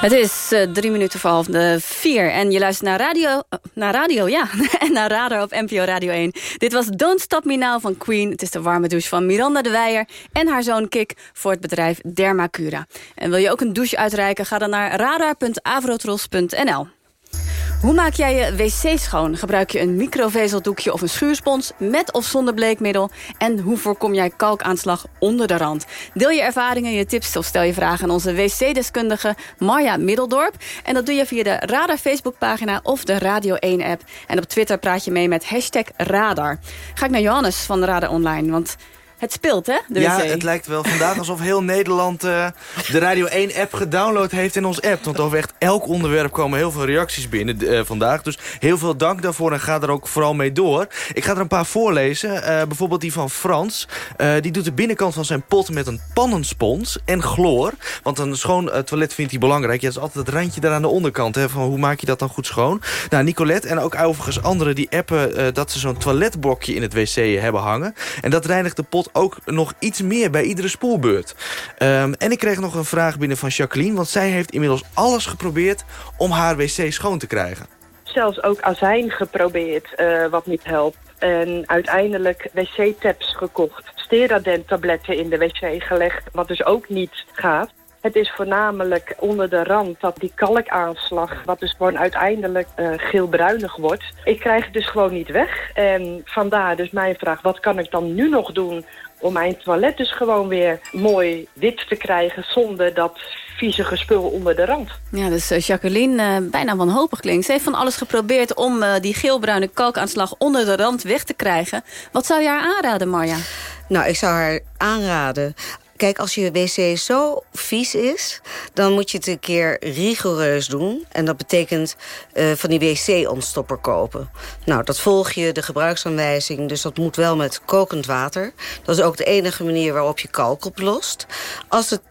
Het is eh, drie minuten voor half de vier. En je luistert naar radio, eh, naar radio ja. <laughs> en naar Radar op NPO Radio 1. Dit was Don't Stop Me Now van Queen. Het is de warme douche van Miranda de Weijer en haar zoon Kik voor het bedrijf Dermacura. En wil je ook een douche uitreiken? Ga dan naar radar.avrotros.nl. Hoe maak jij je wc schoon? Gebruik je een microvezeldoekje of een schuurspons met of zonder bleekmiddel? En hoe voorkom jij kalkaanslag onder de rand? Deel je ervaringen, je tips of stel je vragen aan onze wc-deskundige Marja Middeldorp. En dat doe je via de Radar Facebookpagina of de Radio 1-app. En op Twitter praat je mee met hashtag Radar. Ga ik naar Johannes van de Radar Online, want... Het speelt, hè, de ja, wc? het lijkt wel vandaag alsof heel Nederland eh, de Radio 1-app gedownload heeft in ons app. Want over echt elk onderwerp komen heel veel reacties binnen eh, vandaag. Dus heel veel dank daarvoor en ga er ook vooral mee door. Ik ga er een paar voorlezen. Eh, bijvoorbeeld die van Frans. Die doet de binnenkant van zijn pot met een pannenspons en chloor. Want een schoon toilet vindt hij belangrijk. Ja, dat is altijd het randje daar aan de onderkant. Hè, van hoe maak je dat dan goed schoon? Nou, Nicolette en ook overigens anderen die appen... dat ze zo'n toiletblokje in het wc hebben hangen. En dat reinigt de pot ook nog iets meer bij iedere spoelbeurt. Ehm, en ik kreeg nog een vraag binnen van Jacqueline... want zij heeft inmiddels alles geprobeerd om haar wc schoon te krijgen. Zelfs ook azijn geprobeerd, eh, wat niet helpt. En uiteindelijk wc-tabs gekocht. Steradent-tabletten in de wc gelegd, wat dus ook niet gaat. Het is voornamelijk onder de rand dat die kalkaanslag... wat dus gewoon uiteindelijk uh, geel-bruinig wordt. Ik krijg het dus gewoon niet weg. En vandaar dus mijn vraag, wat kan ik dan nu nog doen... om mijn toilet dus gewoon weer mooi wit te krijgen... zonder dat viezige spul onder de rand. Ja, dus uh, Jacqueline uh, bijna wanhopig klinkt. Ze heeft van alles geprobeerd om uh, die geelbruine kalkaanslag onder de rand weg te krijgen. Wat zou je haar aanraden, Marja? Nou, ik zou haar aanraden Kijk, als je wc zo vies is, dan moet je het een keer rigoureus doen. En dat betekent uh, van die wc-ontstopper kopen. Nou, dat volg je de gebruiksaanwijzing, dus dat moet wel met kokend water. Dat is ook de enige manier waarop je kalk oplost. Als het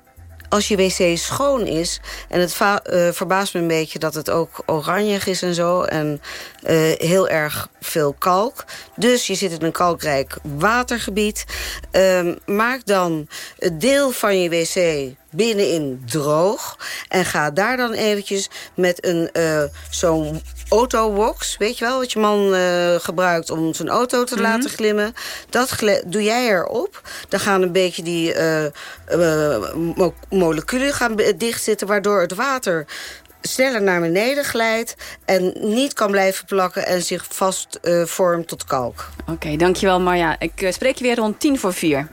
als je wc schoon is... en het uh, verbaast me een beetje dat het ook oranjig is en zo... en uh, heel erg veel kalk. Dus je zit in een kalkrijk watergebied. Uh, maak dan het deel van je wc binnenin droog. En ga daar dan eventjes met een uh, zo'n autowox, weet je wel, wat je man uh, gebruikt om zijn auto te mm -hmm. laten glimmen. Dat doe jij erop. Dan gaan een beetje die uh, mo moleculen gaan dichtzitten, waardoor het water sneller naar beneden glijdt en niet kan blijven plakken en zich vast vormt tot kalk. Oké, okay, dankjewel Marja. Ik spreek je weer rond tien voor vier.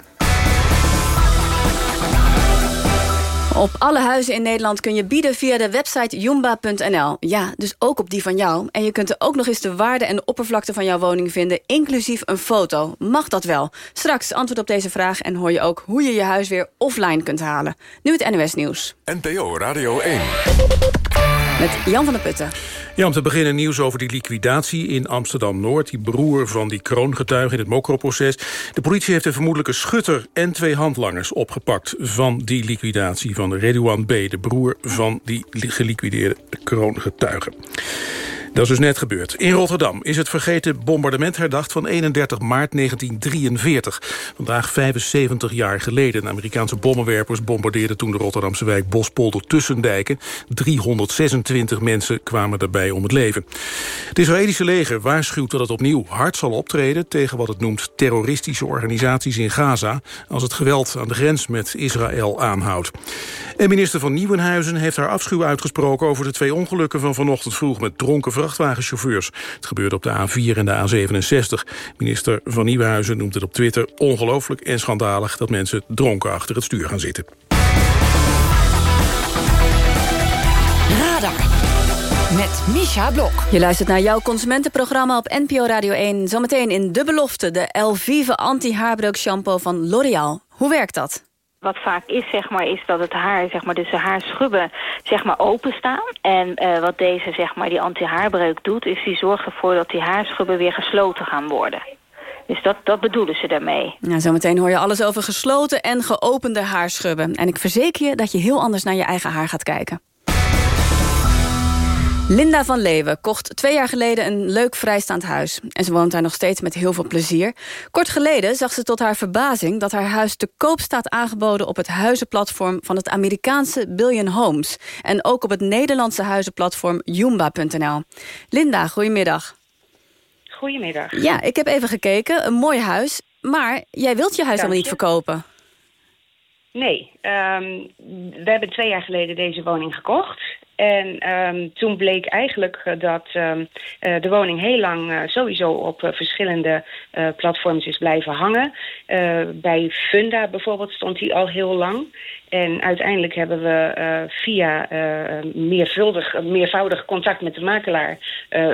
Op alle huizen in Nederland kun je bieden via de website jumba.nl. Ja, dus ook op die van jou. En je kunt er ook nog eens de waarde en de oppervlakte van jouw woning vinden... inclusief een foto. Mag dat wel? Straks antwoord op deze vraag en hoor je ook hoe je je huis weer offline kunt halen. Nu het NOS Nieuws. NPO Radio 1. Met Jan van der Putten. Ja, om te beginnen nieuws over die liquidatie in Amsterdam-Noord. Die broer van die kroongetuige in het Mokro-proces. De politie heeft een vermoedelijke schutter en twee handlangers opgepakt... van die liquidatie van Redouan B., de broer van die geliquideerde kroongetuige. Dat is dus net gebeurd. In Rotterdam is het vergeten bombardement herdacht van 31 maart 1943. Vandaag 75 jaar geleden. Amerikaanse bommenwerpers bombardeerden toen de Rotterdamse wijk Bospolder Tussendijken. 326 mensen kwamen daarbij om het leven. Het Israëlische leger waarschuwt dat het opnieuw hard zal optreden... tegen wat het noemt terroristische organisaties in Gaza... als het geweld aan de grens met Israël aanhoudt. En minister van Nieuwenhuizen heeft haar afschuw uitgesproken... over de twee ongelukken van vanochtend vroeg met dronken vrachtwagenchauffeurs. Het gebeurde op de A4 en de A67. Minister van Nieuwenhuizen noemt het op Twitter ongelooflijk en schandalig... dat mensen dronken achter het stuur gaan zitten. Radar. Met Misha Blok. Je luistert naar jouw consumentenprogramma op NPO Radio 1. Zometeen in De Belofte, de Elvive anti-haarbreuk shampoo van L'Oréal. Hoe werkt dat? Wat vaak is, zeg maar, is dat het haar, zeg maar, dus de haarschubben, zeg maar, openstaan. En uh, wat deze, zeg maar, die anti-haarbreuk doet, is die zorgt ervoor dat die haarschubben weer gesloten gaan worden. Dus dat, dat bedoelen ze daarmee. Ja, zometeen hoor je alles over gesloten en geopende haarschubben. En ik verzeker je dat je heel anders naar je eigen haar gaat kijken. Linda van Leeuwen kocht twee jaar geleden een leuk vrijstaand huis. En ze woont daar nog steeds met heel veel plezier. Kort geleden zag ze tot haar verbazing dat haar huis te koop staat aangeboden... op het huizenplatform van het Amerikaanse Billion Homes. En ook op het Nederlandse huizenplatform Joomba.nl. Linda, goedemiddag. Goedemiddag. Ja, ik heb even gekeken. Een mooi huis. Maar jij wilt je huis helemaal niet verkopen. Nee, um, we hebben twee jaar geleden deze woning gekocht. En um, toen bleek eigenlijk uh, dat um, uh, de woning heel lang uh, sowieso op verschillende platforms is blijven hangen. bij Funda bijvoorbeeld stond die al heel lang. En uiteindelijk hebben we via meervuldig, meervoudig contact met de makelaar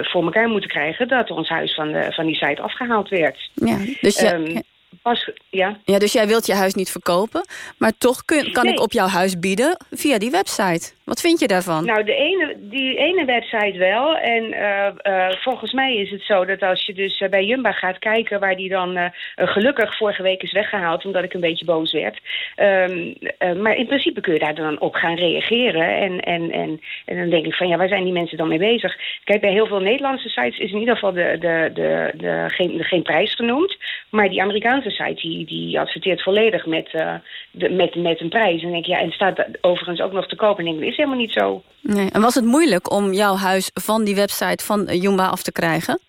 voor elkaar moeten krijgen... dat ons huis van, de, van die site afgehaald werd. Ja, dus je, Pas, ja. ja, dus jij wilt je huis niet verkopen. Maar toch kun, kan Nee. ik op jouw huis bieden via die website. Wat vind je daarvan? Nou, de ene, die ene website wel. En eh, eh, volgens mij is het zo dat als je dus eh, bij Jumba gaat kijken... waar die dan gelukkig vorige week is weggehaald... omdat ik een beetje boos werd. Ehm, eh, maar in principe kun je daar dan op gaan reageren. En, en, en, en dan denk ik van, ja, waar zijn die mensen dan mee bezig? Kijk, bij heel veel Nederlandse sites is in ieder geval de, de, de, de, geen, de, geen prijs genoemd. Maar die Amerikaanse site die, die adverteert volledig met, eh, de, met, met een prijs. En denk ja, en staat overigens ook nog te koop. En denk, dat is helemaal niet zo. Nee. En was het moeilijk om jouw huis van die website van Jumba af te krijgen?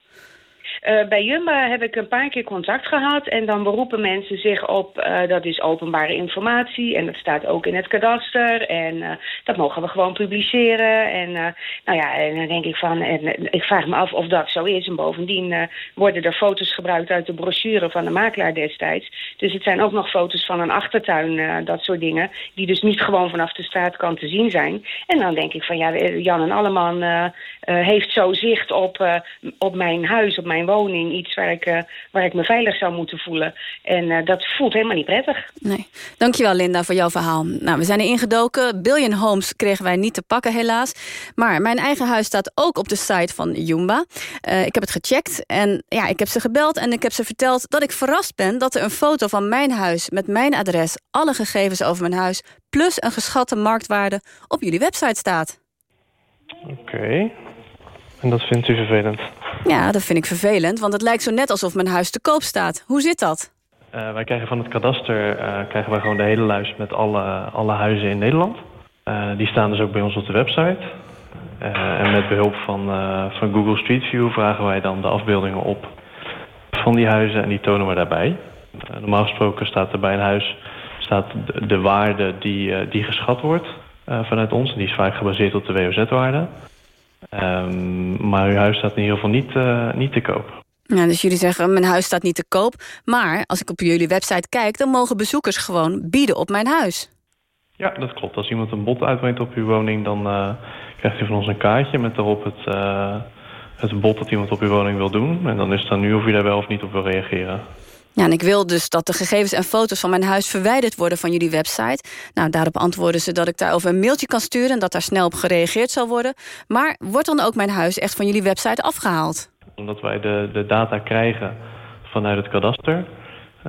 Eh, bij Jumba heb ik een paar keer contact gehad en dan beroepen mensen zich op, eh, dat is openbare informatie en dat staat ook in het kadaster en eh, dat mogen we gewoon publiceren. En nou ja, en dan denk ik van, en, ik vraag me af of dat zo is. En bovendien worden er foto's gebruikt uit de brochure van de makelaar destijds. Dus het zijn ook nog foto's van een achtertuin, dat soort dingen, die dus niet gewoon vanaf de straatkant te zien zijn. En dan denk ik van, ja, Jan en Alleman heeft zo zicht op, op mijn huis, op mijn woning woning iets waar ik, uh, waar ik me veilig zou moeten voelen. En uh, dat voelt helemaal niet prettig. Nee. Dankjewel Linda voor jouw verhaal. Nou, we zijn er ingedoken. Billion Homes kregen wij niet te pakken helaas. Maar mijn eigen huis staat ook op de site van Jumba. Uh, ik heb het gecheckt en ja, ik heb ze gebeld en ik heb ze verteld dat ik verrast ben dat er een foto van mijn huis met mijn adres, alle gegevens over mijn huis, plus een geschatte marktwaarde op jullie website staat. Oké. Okay. En dat vindt u vervelend? Ja, dat vind ik vervelend, want het lijkt zo net alsof mijn huis te koop staat. Hoe zit dat? Uh, wij krijgen van het kadaster uh, krijgen wij gewoon de hele lijst met alle, alle huizen in Nederland. Uh, die staan dus ook bij ons op de website. en met behulp van, van Google Street View vragen wij dan de afbeeldingen op van die huizen en die tonen we daarbij. normaal gesproken staat er bij een huis staat de, de waarde die, die geschat wordt vanuit ons. En die is vaak gebaseerd op de WOZ-waarde. Um, maar uw huis staat in ieder geval niet, uh, niet te koop. Ja, dus jullie zeggen, mijn huis staat niet te koop. Maar als ik op jullie website kijk... dan mogen bezoekers gewoon bieden op mijn huis. Ja, dat klopt. Als iemand een bod uitbrengt op uw woning... dan uh, krijgt u van ons een kaartje met daarop het, uh, het bod dat iemand op uw woning wil doen. En dan is het aan u of u daar wel of niet op wil reageren. Ja, en ik wil dus dat de gegevens en foto's van mijn huis verwijderd worden van jullie website. Nou, daarop antwoorden ze dat ik daarover een mailtje kan sturen... en dat daar snel op gereageerd zal worden. Maar wordt dan ook mijn huis echt van jullie website afgehaald? Omdat wij de, de data krijgen vanuit het kadaster...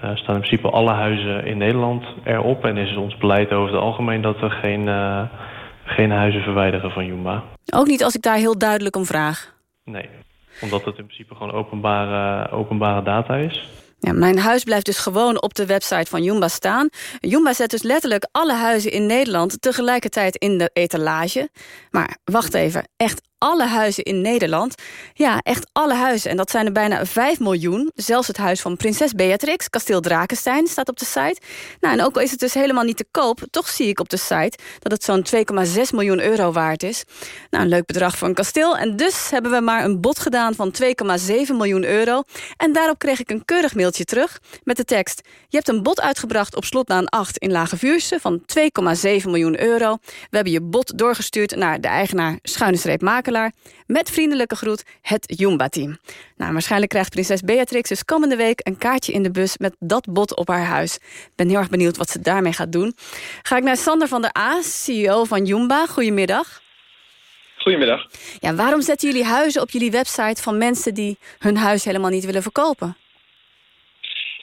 Uh, staan in principe alle huizen in Nederland erop. En is ons beleid over het algemeen dat we geen, uh, geen huizen verwijderen van Jumba. Ook niet als ik daar heel duidelijk om vraag? Nee, omdat het in principe gewoon openbare, openbare data is. Ja, mijn huis blijft dus gewoon op de website van Jumba staan. Jumba zet dus letterlijk alle huizen in Nederland... tegelijkertijd in de etalage. Maar wacht even, echt alle huizen in Nederland. Ja, echt alle huizen. En dat zijn er bijna 5 miljoen. Zelfs het huis van prinses Beatrix, kasteel Drakenstein, staat op de site. Nou, en ook al is het dus helemaal niet te koop... toch zie ik op de site dat het zo'n 2,6 miljoen euro waard is. Nou, een leuk bedrag voor een kasteel. En dus hebben we maar een bod gedaan van 2,7 miljoen euro. En daarop kreeg ik een keurig mailtje terug met de tekst... Je hebt een bod uitgebracht op slotlaan 8 in Lage Vuurse... van 2,7 miljoen euro. We hebben je bod doorgestuurd naar de eigenaar Schuine Streep met vriendelijke groet het Jumba-team. Nou, waarschijnlijk krijgt prinses Beatrix dus komende week... een kaartje in de bus met dat bod op haar huis. Ik ben heel erg benieuwd wat ze daarmee gaat doen. Ga ik naar Sander van der A, CEO van Jumba. Goedemiddag. Goedemiddag. Ja, waarom zetten jullie huizen op jullie website... van mensen die hun huis helemaal niet willen verkopen?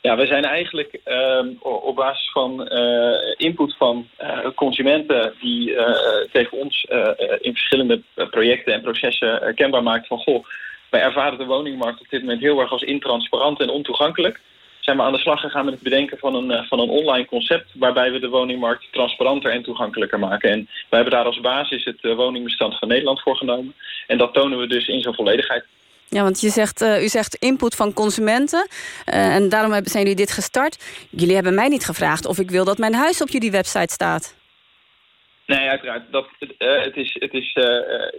Ja, wij zijn eigenlijk uh, op basis van uh, input van uh, consumenten die uh, tegen ons in verschillende projecten en processen kenbaar maken van goh, wij ervaren de woningmarkt op dit moment heel erg als intransparant en ontoegankelijk. Zijn we aan de slag gegaan met het bedenken van een, van een online concept waarbij we de woningmarkt transparanter en toegankelijker maken. En wij hebben daar als basis het woningbestand van Nederland voor genomen. En dat tonen we dus in zijn volledigheid. Ja, want je zegt, uh, u zegt input van consumenten. Uh, en daarom zijn jullie dit gestart. Jullie hebben mij niet gevraagd of ik wil dat mijn huis op jullie website staat. Nee, uiteraard. Dat, uh, het is, het is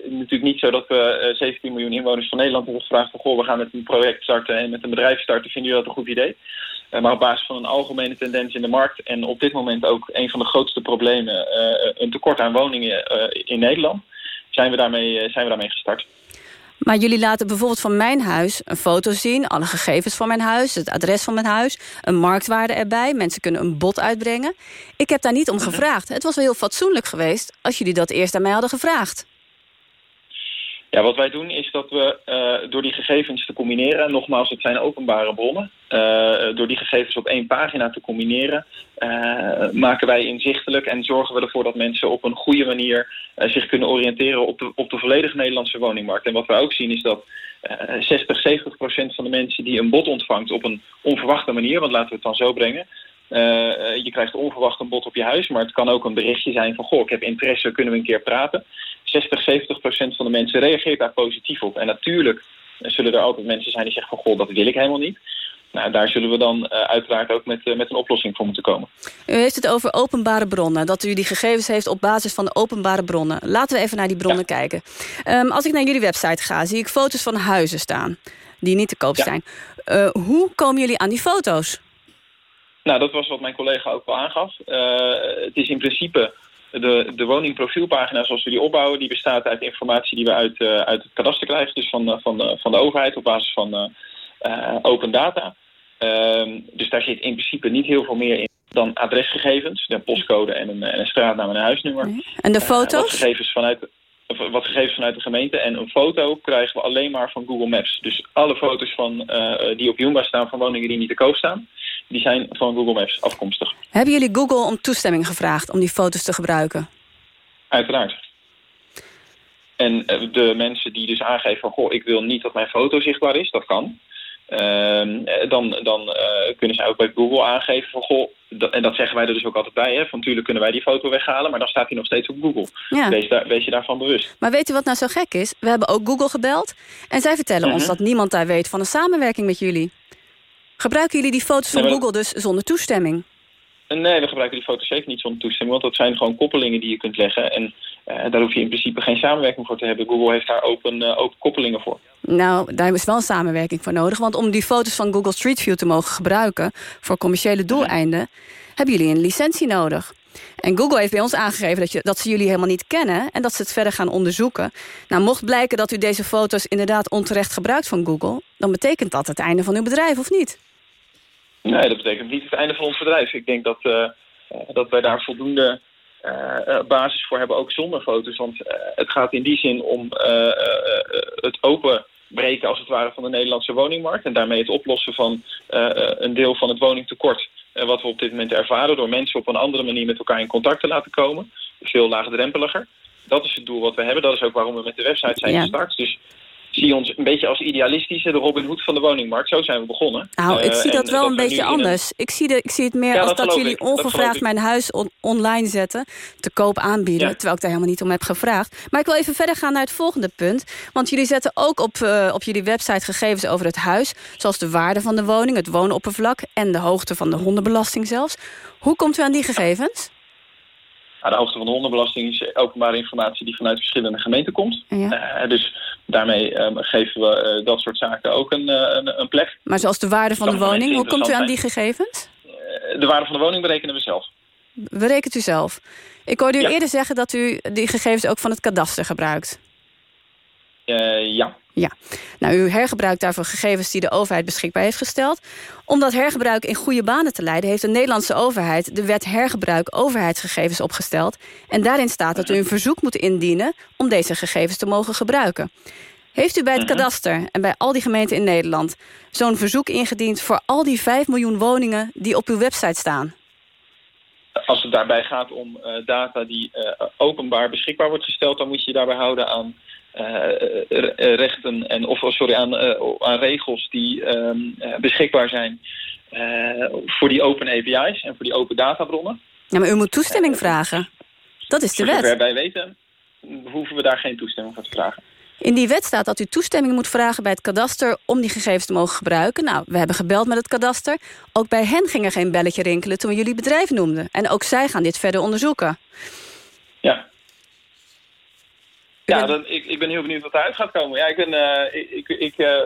natuurlijk niet zo dat we 17 miljoen inwoners van Nederland hebben gevraagd... van goh, we gaan met een project starten en met een bedrijf starten. Vinden jullie dat een goed idee? maar op basis van een algemene tendens in de markt... en op dit moment ook een van de grootste problemen... een tekort aan woningen in Nederland... zijn we daarmee, zijn we daarmee gestart. Maar jullie laten bijvoorbeeld van mijn huis een foto zien... alle gegevens van mijn huis, het adres van mijn huis... een marktwaarde erbij, mensen kunnen een bod uitbrengen. Ik heb daar niet om gevraagd. Het was wel heel fatsoenlijk geweest... als jullie dat eerst aan mij hadden gevraagd. Ja, wat wij doen is dat we eh, door die gegevens te combineren, nogmaals, het zijn openbare bronnen, eh, door die gegevens op één pagina te combineren, eh, maken wij inzichtelijk en zorgen we ervoor dat mensen op een goede manier zich kunnen oriënteren op de, op de volledige Nederlandse woningmarkt. En wat wij ook zien is dat eh 60, 70 procent van de mensen die een bod ontvangt op een onverwachte manier, want laten we het dan zo brengen, je krijgt onverwacht een bod op je huis, maar het kan ook een berichtje zijn van... goh, ik heb interesse, kunnen we een keer praten. 60, 70 procent van de mensen reageert daar positief op. En natuurlijk zullen er altijd mensen zijn die zeggen van... goh, dat wil ik helemaal niet. Nou, daar zullen we dan eh, uiteraard ook met, eh, met een oplossing voor moeten komen. U heeft het over openbare bronnen. Dat u die gegevens heeft op basis van de openbare bronnen. Laten we even naar die bronnen kijken. Ehm, als ik naar jullie website ga, zie ik foto's van huizen staan. Die niet te koop zijn. Eh, hoe komen jullie aan die foto's? Nou, dat was wat mijn collega ook al aangaf. Het is in principe de, de woningprofielpagina zoals we die opbouwen... die bestaat uit informatie die we uit, eh, uit het kadaster krijgen. Dus van, eh, van, de, van de overheid op basis van eh, eh, open data. Ehm, dus daar zit in principe niet heel veel meer in dan adresgegevens. De postcode en een, en een straatnaam en een huisnummer. En de Eh, wat, foto's? gegevens vanuit, wat gegevens vanuit de gemeente. En een foto krijgen we alleen maar van Google Maps. Dus alle foto's van, eh, die op Joomba staan van woningen die niet te koop staan... die zijn van Google Maps afkomstig. Hebben jullie Google om toestemming gevraagd om die foto's te gebruiken? Uiteraard. En eh, de mensen die dus aangeven van... goh, ik wil niet dat mijn foto zichtbaar is, dat kan. Ehm, eh, dan dan eh, kunnen zij ook bij Google aangeven van... goh, dat, en dat zeggen wij er dus ook altijd bij... Hè, van natuurlijk kunnen wij die foto weghalen... maar dan staat hij nog steeds op Google. Ja. Wees, daar, wees je daarvan bewust. Maar weet u wat nou zo gek is? We hebben ook Google gebeld. En zij vertellen ons Mhm. dat niemand daar weet van een samenwerking met jullie. Gebruiken jullie die foto's van Nee, Google dus zonder toestemming? En Nee, we gebruiken die foto's zeker niet zonder toestemming... want dat zijn gewoon koppelingen die je kunt leggen... en eh, daar hoef je in principe geen samenwerking voor te hebben. Google heeft daar open, eh, open koppelingen voor. Nou, daar is wel een samenwerking voor nodig. Want om die foto's van Google Street View te mogen gebruiken... voor commerciële doeleinden, hebben jullie een licentie nodig. En Google heeft bij ons aangegeven dat, je, dat ze jullie helemaal niet kennen... en dat ze het verder gaan onderzoeken. Nou, mocht blijken dat u deze foto's inderdaad onterecht gebruikt van Google... dan betekent dat het einde van uw bedrijf, of niet? Nee, dat betekent niet het einde van ons bedrijf. Ik denk dat, eh, dat wij daar voldoende eh, eh, basis voor hebben, ook zonder foto's. Want het gaat in die zin om het openbreken, als het ware, van de Nederlandse woningmarkt. En daarmee het oplossen van een deel van het woningtekort... wat we op dit moment ervaren... door mensen op een andere manier met elkaar in contact te laten komen. Veel laagdrempeliger. Dat is het doel wat we hebben. Dat is ook waarom we met de website zijn Ja. gestart. Dus zie ons een beetje als idealistische de Robin Hood van de woningmarkt. Zo zijn we begonnen. Nou, ik Eh, zie dat wel een beetje een- anders. Ik, zie de, ik zie het meer Ja, als dat jullie ik. Ongevraagd mijn huis on- online zetten... te koop aanbieden, Ja. terwijl ik daar helemaal niet om heb gevraagd. Maar ik wil even verder gaan naar het volgende punt. Want jullie zetten ook op, eh, op jullie website gegevens over het huis... zoals de waarde van de woning, het woonoppervlak... en de hoogte van de hondenbelasting zelfs. Hoe komt u aan die gegevens? De hoogte van de hondenbelasting is openbare informatie die vanuit verschillende gemeenten komt. Eh, dus daarmee ehm, geven we eh, dat soort zaken ook een, eh, een, een plek. Maar zoals de waarde van de woning, hoe komt u aan die gegevens? De waarde van de woning berekenen we zelf. Berekent u zelf. Ik hoorde u Ja. eerder zeggen dat u die gegevens ook van het kadaster gebruikt. Eh, ja. Ja, nou, u hergebruikt daarvoor gegevens die de overheid beschikbaar heeft gesteld. Om dat hergebruik in goede banen te leiden... heeft de Nederlandse overheid de wet hergebruik overheidsgegevens opgesteld. En daarin staat dat u een verzoek moet indienen... om deze gegevens te mogen gebruiken. Heeft u bij het kadaster en bij al die gemeenten in Nederland... zo'n verzoek ingediend voor al die 5 miljoen woningen... die op uw website staan? Als het daarbij gaat om eh, data die eh, openbaar beschikbaar wordt gesteld... dan moet je je daarbij houden aan rechten en of sorry, aan, eh, aan regels die ehm, eh, beschikbaar zijn eh, voor die open API's en voor die open databronnen. Ja, maar u moet toestemming vragen. Dat is de Voor zover wet. wij weten, hoeven we daar geen toestemming voor te vragen. In die wet staat dat u toestemming moet vragen bij het kadaster... om die gegevens te mogen gebruiken. Nou, we hebben gebeld met het kadaster. Ook bij hen ging er geen belletje rinkelen toen we jullie bedrijf noemden. En ook zij gaan dit verder onderzoeken. Ja. Dan, ik, ik ben heel benieuwd wat eruit gaat komen. Ja, ik ben, eh, ik, ik, eh,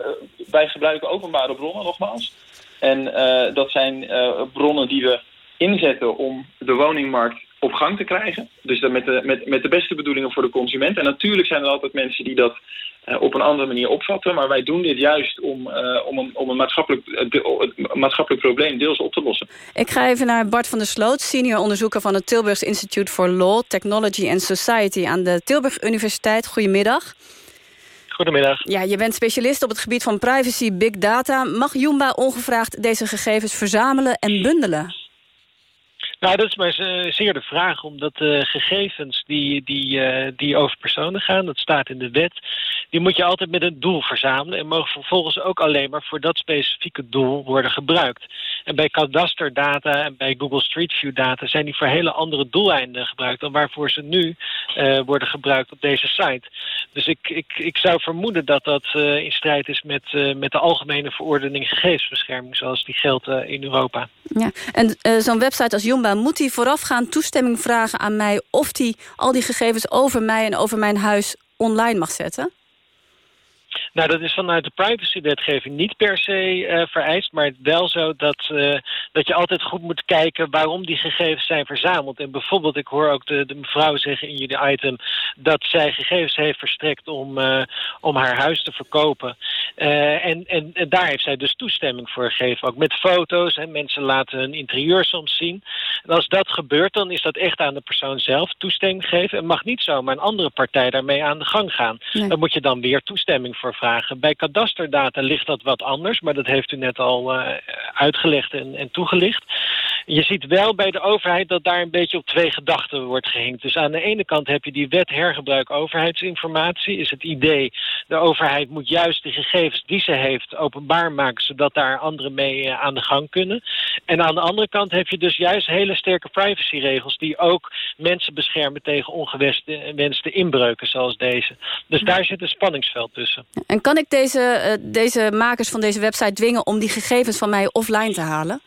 wij gebruiken openbare bronnen nogmaals. En eh, dat zijn bronnen die we inzetten om de woningmarkt op gang te krijgen. Dus dat met, de, met, met de beste bedoelingen voor de consument. En natuurlijk zijn er altijd mensen die dat eh, op een andere manier opvatten. Maar wij doen dit juist om, eh, om, een, om een maatschappelijk, eh, de- maatschappelijk probleem deels op te lossen. Ik ga even naar Bart van der Sloot, senior onderzoeker... van het Tilburgs Institute for Law, Technology and Society... aan de Tilburg Universiteit. Goedemiddag. Goedemiddag. Ja, je bent specialist op het gebied van privacy, big data. Mag Jumba ongevraagd deze gegevens verzamelen en bundelen? Nou, dat is maar ze- zeer de vraag, omdat de gegevens die, die, eh, die over personen gaan, dat staat in de wet, die moet je altijd met een doel verzamelen en mogen vervolgens ook alleen maar voor dat specifieke doel worden gebruikt. En bij kadasterdata en bij Google Street View data zijn die voor hele andere doeleinden gebruikt dan waarvoor ze nu eh, worden gebruikt op deze site. Dus ik, ik, ik zou vermoeden dat dat eh, in strijd is met, eh, met de algemene verordening gegevensbescherming zoals die geldt eh, in Europa. Ja. En eh, zo'n website als Jumba, moet die voorafgaand toestemming vragen aan mij... of die al die gegevens over mij en over mijn huis online mag zetten? Nou, dat is vanuit de privacywetgeving niet per se eh, vereist, maar wel zo dat, eh, dat je altijd goed moet kijken waarom die gegevens zijn verzameld. En bijvoorbeeld, ik hoor ook de, de mevrouw zeggen in jullie item dat zij gegevens heeft verstrekt om, eh, om haar huis te verkopen. En, en, en daar heeft zij dus toestemming voor gegeven, ook met foto's. En mensen laten hun interieur soms zien. En als dat gebeurt, dan is dat echt aan de persoon zelf toestemming geven. En mag niet zomaar een andere partij daarmee aan de gang gaan. Nee. Daar moet je dan weer toestemming voor vragen. Bij kadasterdata ligt dat wat anders, maar dat heeft u net al eh, uitgelegd en, en toegelicht. Je ziet wel bij de overheid dat daar een beetje op twee gedachten wordt gehinkt. Dus aan de ene kant heb je die wet hergebruik overheidsinformatie. Is het idee, de overheid moet juist de gegevens die ze heeft openbaar maken... zodat daar anderen mee eh, aan de gang kunnen. En aan de andere kant heb je dus juist hele sterke privacyregels... die ook mensen beschermen tegen ongewenste inbreuken zoals deze. Dus daar zit een spanningsveld tussen. En kan ik deze, eh, deze makers van deze website dwingen... om die gegevens van mij offline te halen?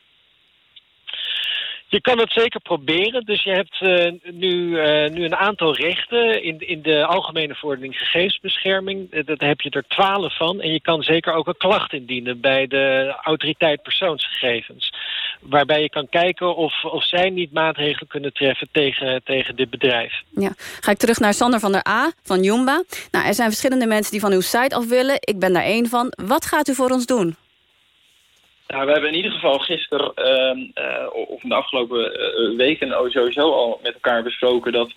Je kan het zeker proberen. Dus je hebt eh, nu, eh, nu een aantal rechten in, in de Algemene Verordening Gegevensbescherming. Eh, dat heb je er twaalf van. En je kan zeker ook een klacht indienen bij de autoriteit persoonsgegevens. Waarbij je kan kijken of, of zij niet maatregelen kunnen treffen tegen, tegen dit bedrijf. Ja. Ga ik terug naar Sander van der A van Jumba. Nou, er zijn verschillende mensen die van uw site af willen. Ik ben daar één van. Wat gaat u voor ons doen? Nou, we hebben in ieder geval gisteren ehm, eh, of in de afgelopen eh, weken sowieso al met elkaar besproken dat,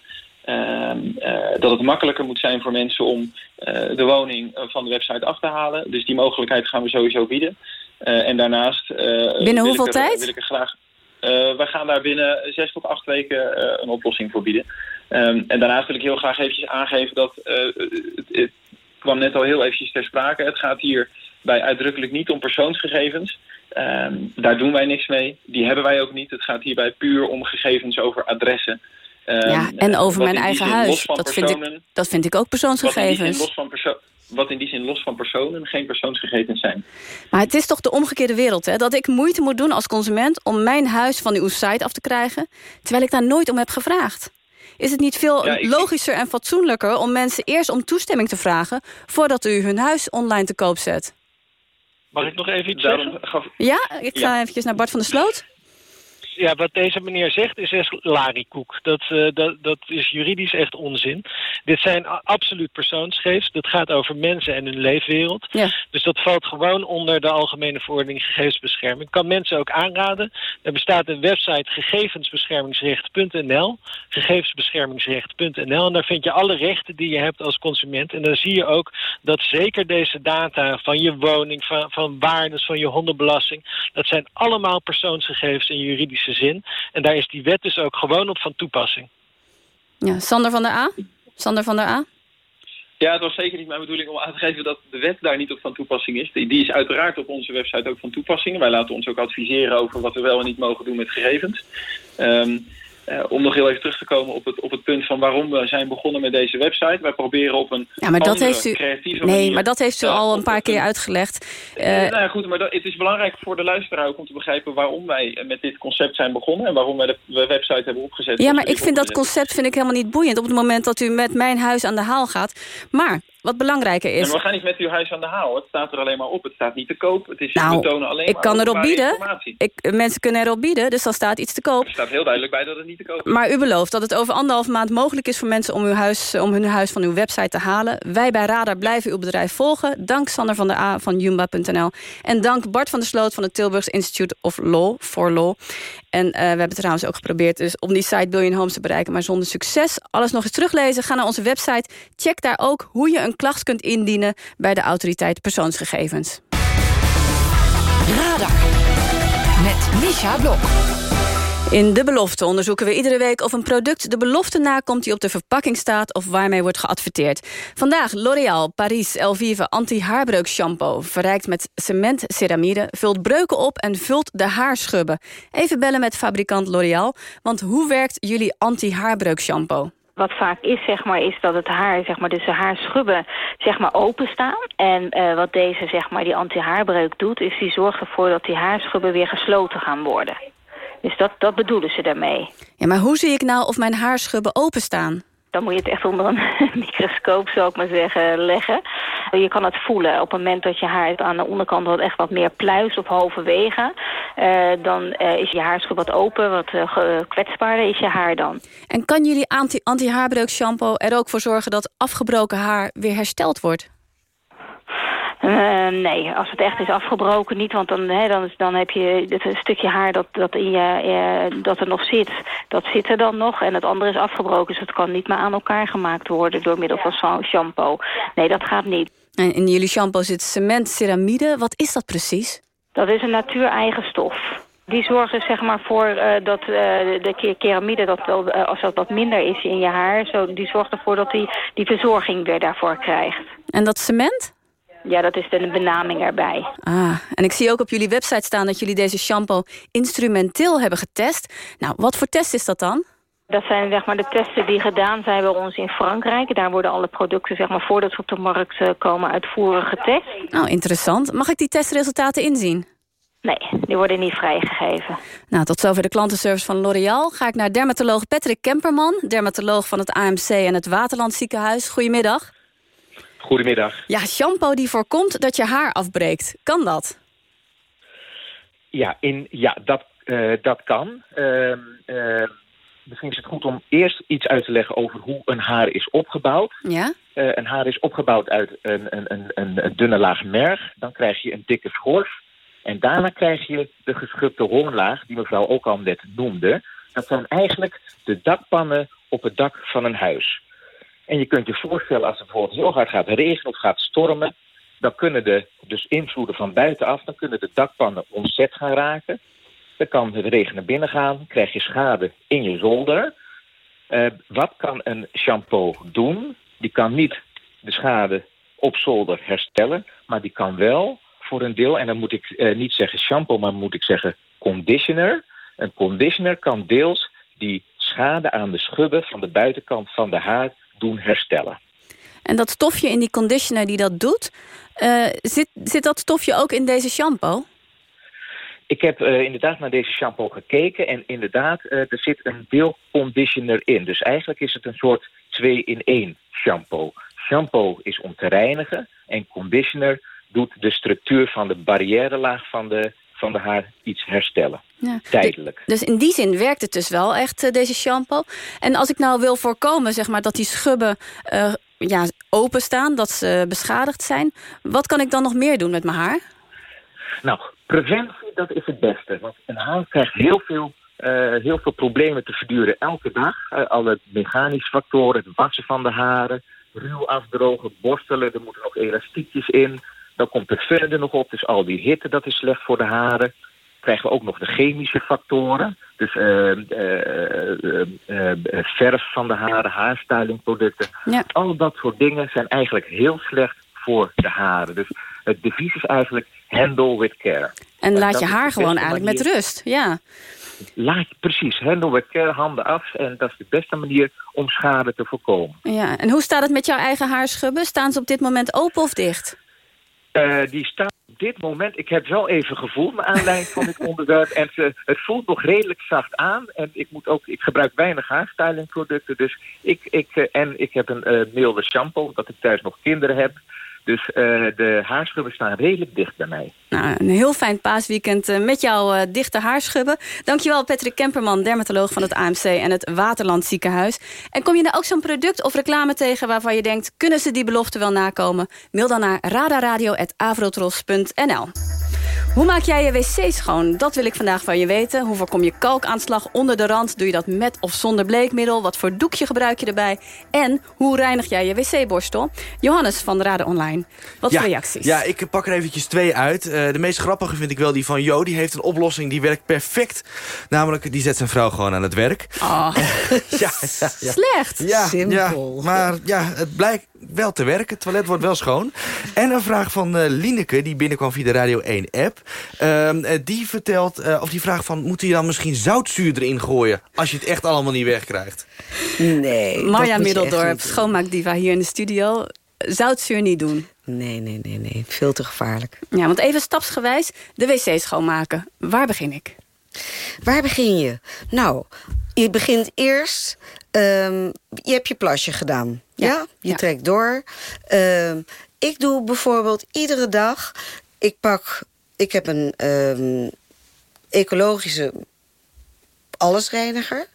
ehm, eh, dat het makkelijker moet zijn voor mensen om de woning van de website af te halen. Dus die mogelijkheid gaan we sowieso bieden. En daarnaast... Binnen hoeveel er- tijd? Wil ik er graag... wij gaan daar binnen zes tot acht weken een oplossing voor bieden. Ehm, en daarnaast wil ik heel graag eventjes aangeven dat... het, het kwam net al heel eventjes ter sprake. Het gaat hier bij uitdrukkelijk niet om persoonsgegevens. Ehm, daar doen wij niks mee. Die hebben wij ook niet. Het gaat hierbij puur om gegevens over adressen. Ehm, ja, en over mijn eigen huis. Dat vind, ik, dat vind ik ook wat in persoonsgegevens. perso- wat in die zin los van personen geen persoonsgegevens zijn. Maar het is toch de omgekeerde wereld, hè? Dat ik moeite moet doen als consument om mijn huis van uw site af te krijgen... terwijl ik daar nooit om heb gevraagd. Is het niet veel Ja, ik- logischer en fatsoenlijker om mensen eerst om toestemming te vragen... voordat u hun huis online te koop zet? Mag ik nog even iets Daarom zeggen? gaf, Ja, ik ga Ja. eventjes naar Bart van der Sloot. Ja, wat deze meneer zegt is echt larikoek. Dat, eh, dat, dat is juridisch echt onzin. Dit zijn absoluut persoonsgegevens. Dat gaat over mensen en hun leefwereld. Ja. Dus dat valt gewoon onder de Algemene Verordening Gegevensbescherming. Ik kan mensen ook aanraden. Er bestaat een website gegevensbeschermingsrecht.nl gegevensbeschermingsrecht.nl en daar vind je alle rechten die je hebt als consument. En dan zie je ook dat zeker deze data van je woning, van, van waardes, van je hondenbelasting... dat zijn allemaal persoonsgegevens in juridische zin. En daar is die wet dus ook gewoon op van toepassing. Ja, Sander van der A. Sander van der A. Ja, het was zeker niet mijn bedoeling om aan te geven dat de wet daar niet op van toepassing is. Die die is uiteraard op onze website ook van toepassing. Wij laten ons ook adviseren over wat we wel en niet mogen doen met gegevens. Ehm, eh, om nog heel even terug te komen op het, op het punt van waarom we zijn begonnen met deze website. Wij proberen op een Ja, maar dat andere, heeft u. creatieve Nee, manier... maar dat heeft u al een paar keer uitgelegd. Eh, Eh, nou ja, goed, maar dat, het is belangrijk voor de luisteraar ook om te begrijpen waarom wij met dit concept zijn begonnen en waarom wij de website hebben opgezet. Ja, maar ik vind dat concept vind ik helemaal niet boeiend... op het moment dat u met mijn huis aan de haal gaat. Maar wat belangrijker is... En we gaan niet met uw huis aan de haal. Het staat er alleen maar op. Het staat niet te koop. Het is, Nou, tonen alleen ik maar kan erop bieden. Ik, mensen kunnen erop bieden, dus dan staat iets te koop. Er staat heel duidelijk bij dat het niet te koop is. Maar u belooft dat het over anderhalf maand mogelijk is voor mensen om, uw huis, om hun huis van uw website te halen. Wij bij Radar blijven uw bedrijf volgen. Dank Sander van der A van Jumba.nl. En dank Bart van der Sloot van het Tilburgs Institute of Law for Law. En eh, we hebben trouwens ook geprobeerd dus om die site Billion Homes te bereiken, maar zonder succes. Alles nog eens teruglezen. Ga naar onze website. Check daar ook hoe je een een klacht kunt indienen... bij de autoriteit persoonsgegevens. Radar met Misha Blok. In De Belofte onderzoeken we iedere week of een product de belofte nakomt die op de verpakking staat of waarmee wordt geadverteerd. Vandaag L'Oréal Paris Elvive anti-haarbreuk shampoo. Verrijkt met cement ceramide, vult breuken op en vult de haarschubben. Even bellen met fabrikant L'Oréal, want hoe werkt jullie anti-haarbreuk shampoo? Wat vaak is, zeg maar, is dat het haar, zeg maar, dus de haarschubben, zeg maar, openstaan. En eh, wat deze, zeg maar, die anti-haarbreuk doet, is die zorgt ervoor dat die haarschubben weer gesloten gaan worden. Dus dat, dat bedoelen ze daarmee. Ja, maar hoe zie ik nou of mijn haarschubben openstaan? Dan moet je het echt onder een <laughs> microscoop, zou ik maar zeggen, leggen. Je kan het voelen. Op het moment dat je haar aan de onderkant wat echt wat meer pluist of halverwege... eh, dan eh, is je haarschub wat open, wat eh, kwetsbaarder is je haar dan. En kan jullie anti- anti-haarbreuk shampoo er ook voor zorgen dat afgebroken haar weer hersteld wordt? Eh, nee, als het echt is afgebroken niet, want dan, hè, dan, is- dan heb je het een stukje haar dat, dat, in je, eh, dat er nog zit, dat zit er dan nog en het andere is afgebroken, dus het kan niet meer aan elkaar gemaakt worden door middel van zo'n shampoo. Nee, dat gaat niet. En in jullie shampoo zit cement ceramide. Wat is dat precies? Dat is een natuureigen stof. Die zorgen zeg maar voor eh, dat eh, de ke- keramide, dat, wel, eh, als dat wat minder is in je haar, zo, die zorgt ervoor dat die, die verzorging weer daarvoor krijgt. En dat cement? Ja, dat is de benaming erbij. Ah, en ik zie ook op jullie website staan dat jullie deze shampoo instrumenteel hebben getest. Nou, wat voor test is dat dan? Dat zijn zeg maar, de testen die gedaan zijn bij ons in Frankrijk. Daar worden alle producten zeg maar, voordat ze op de markt eh, komen uitvoerig getest. Nou, interessant. Mag ik die testresultaten inzien? Nee, die worden niet vrijgegeven. Nou, tot zover de klantenservice van L'Oréal. Ga ik naar dermatoloog Patrick Kemperman, dermatoloog van het AMC en het Waterland Ziekenhuis. Goedemiddag. Goedemiddag. Ja, shampoo die voorkomt dat je haar afbreekt. Kan dat? Ja, in, ja dat, eh, dat kan. Ehm, ehm, misschien is het goed om eerst iets uit te leggen over hoe een haar is opgebouwd. Ja? Eh, een haar is opgebouwd uit een, een, een, een, een dunne laag merg. Dan krijg je een dikke schors. En daarna krijg je de geschubde hoornlaag, die mevrouw ook al net noemde. Dat zijn eigenlijk de dakpannen op het dak van een huis. En je kunt je voorstellen als het bijvoorbeeld heel hard gaat regenen of gaat stormen... dan kunnen de dus invloeden van buitenaf, dan kunnen de dakpannen ontzet gaan raken. Dan kan het regen naar binnen gaan, krijg je schade in je zolder. Eh, wat kan een shampoo doen? Die kan niet de schade op zolder herstellen, maar die kan wel voor een deel, en dan moet ik eh, niet zeggen shampoo, maar moet ik zeggen conditioner. Een conditioner kan deels die schade aan de schubben van de buitenkant van de haar doen herstellen. En dat stofje in die conditioner die dat doet... eh, zit, zit dat stofje ook in deze shampoo? Ik heb eh, inderdaad naar deze shampoo gekeken en inderdaad, eh, er zit een deel conditioner in. Dus eigenlijk is het een soort 2-in-1 shampoo. Shampoo is om te reinigen en conditioner doet de structuur van de barrièrelaag van de, van de haar iets herstellen. Ja. Tijdelijk. Dus in die zin werkt het dus wel echt, eh, deze shampoo. En als ik nou wil voorkomen zeg maar, dat die schubben eh, ja, openstaan... dat ze beschadigd zijn... wat kan ik dan nog meer doen met mijn haar? Nou, preventie, dat is het beste. Want een haar krijgt heel veel, eh, heel veel problemen te verduren elke dag. Alle mechanische factoren, het wassen van de haren, ruw afdrogen, borstelen, er moeten nog elastiekjes in. Dan komt het verder nog op, dus al die hitte, dat is slecht voor de haren. Krijgen we ook nog de chemische factoren. Dus eh, eh, eh, verf van de haren, haarstylingproducten. Ja. Al dat soort dingen zijn eigenlijk heel slecht voor de haren. Dus het devies is eigenlijk handle with care. En laat je haar gewoon eigenlijk met rust. Ja. Laat precies handle with care, handen af. En dat is de beste manier om schade te voorkomen. ja. En hoe staat het met jouw eigen haarschubben? Staan ze op dit moment open of dicht? Eh, die staan op dit moment, ik heb wel even gevoeld naar aanleiding van dit <laughs> onderwerp. En ze, het voelt nog redelijk zacht aan. En ik, moet ook, ik gebruik weinig haarstylingproducten. Dus ik, ik, eh, en ik heb een eh, milde shampoo, dat ik thuis nog kinderen heb. Dus eh, de haarschubben staan redelijk dicht bij mij. Nou, een heel fijn paasweekend eh, met jouw eh, dichte haarschubben. Dankjewel Patrick Kemperman, dermatoloog van het AMC en het Waterland Ziekenhuis. En kom je nou ook zo'n product of reclame tegen waarvan je denkt... kunnen ze die belofte wel nakomen? Mail dan naar radaradio.avrotros.nl. Hoe maak jij je wc schoon? Dat wil ik vandaag van je weten. Hoe voorkom je kalkaanslag onder de rand? Doe je dat met of zonder bleekmiddel? Wat voor doekje gebruik je erbij? En hoe reinig jij je wc-borstel? Johannes van de Raden Online. Wat ja, voor reacties? Ja, ik pak er eventjes twee uit. Eh, de meest grappige vind ik wel die van Jo. Die heeft een oplossing die werkt perfect. Namelijk, die zet zijn vrouw gewoon aan het werk. Oh. <laughs> ja, ja, ja. Slecht. Ja, Simpel. Ja, maar ja, het blijkt wel te werken. Het toilet wordt wel schoon. En een vraag van eh Lineke, die binnenkwam via de Radio 1-app. die vertelt, eh, of die vraagt van... moet je dan misschien zoutzuur erin gooien... als je het echt allemaal niet wegkrijgt? Nee. Marja Middeldorp, schoonmaakdiva hier in de studio. Zoutzuur niet doen. Nee, nee, nee, nee. Veel te gevaarlijk. Ja, want even stapsgewijs de wc schoonmaken. Waar begin ik? Waar begin je? Nou, je begint eerst... ehm, je hebt je plasje gedaan. Ja? Je trekt door. Ehm, ik doe bijvoorbeeld iedere dag... Ik pak... Ik heb een ehm, ecologische allesreiniger.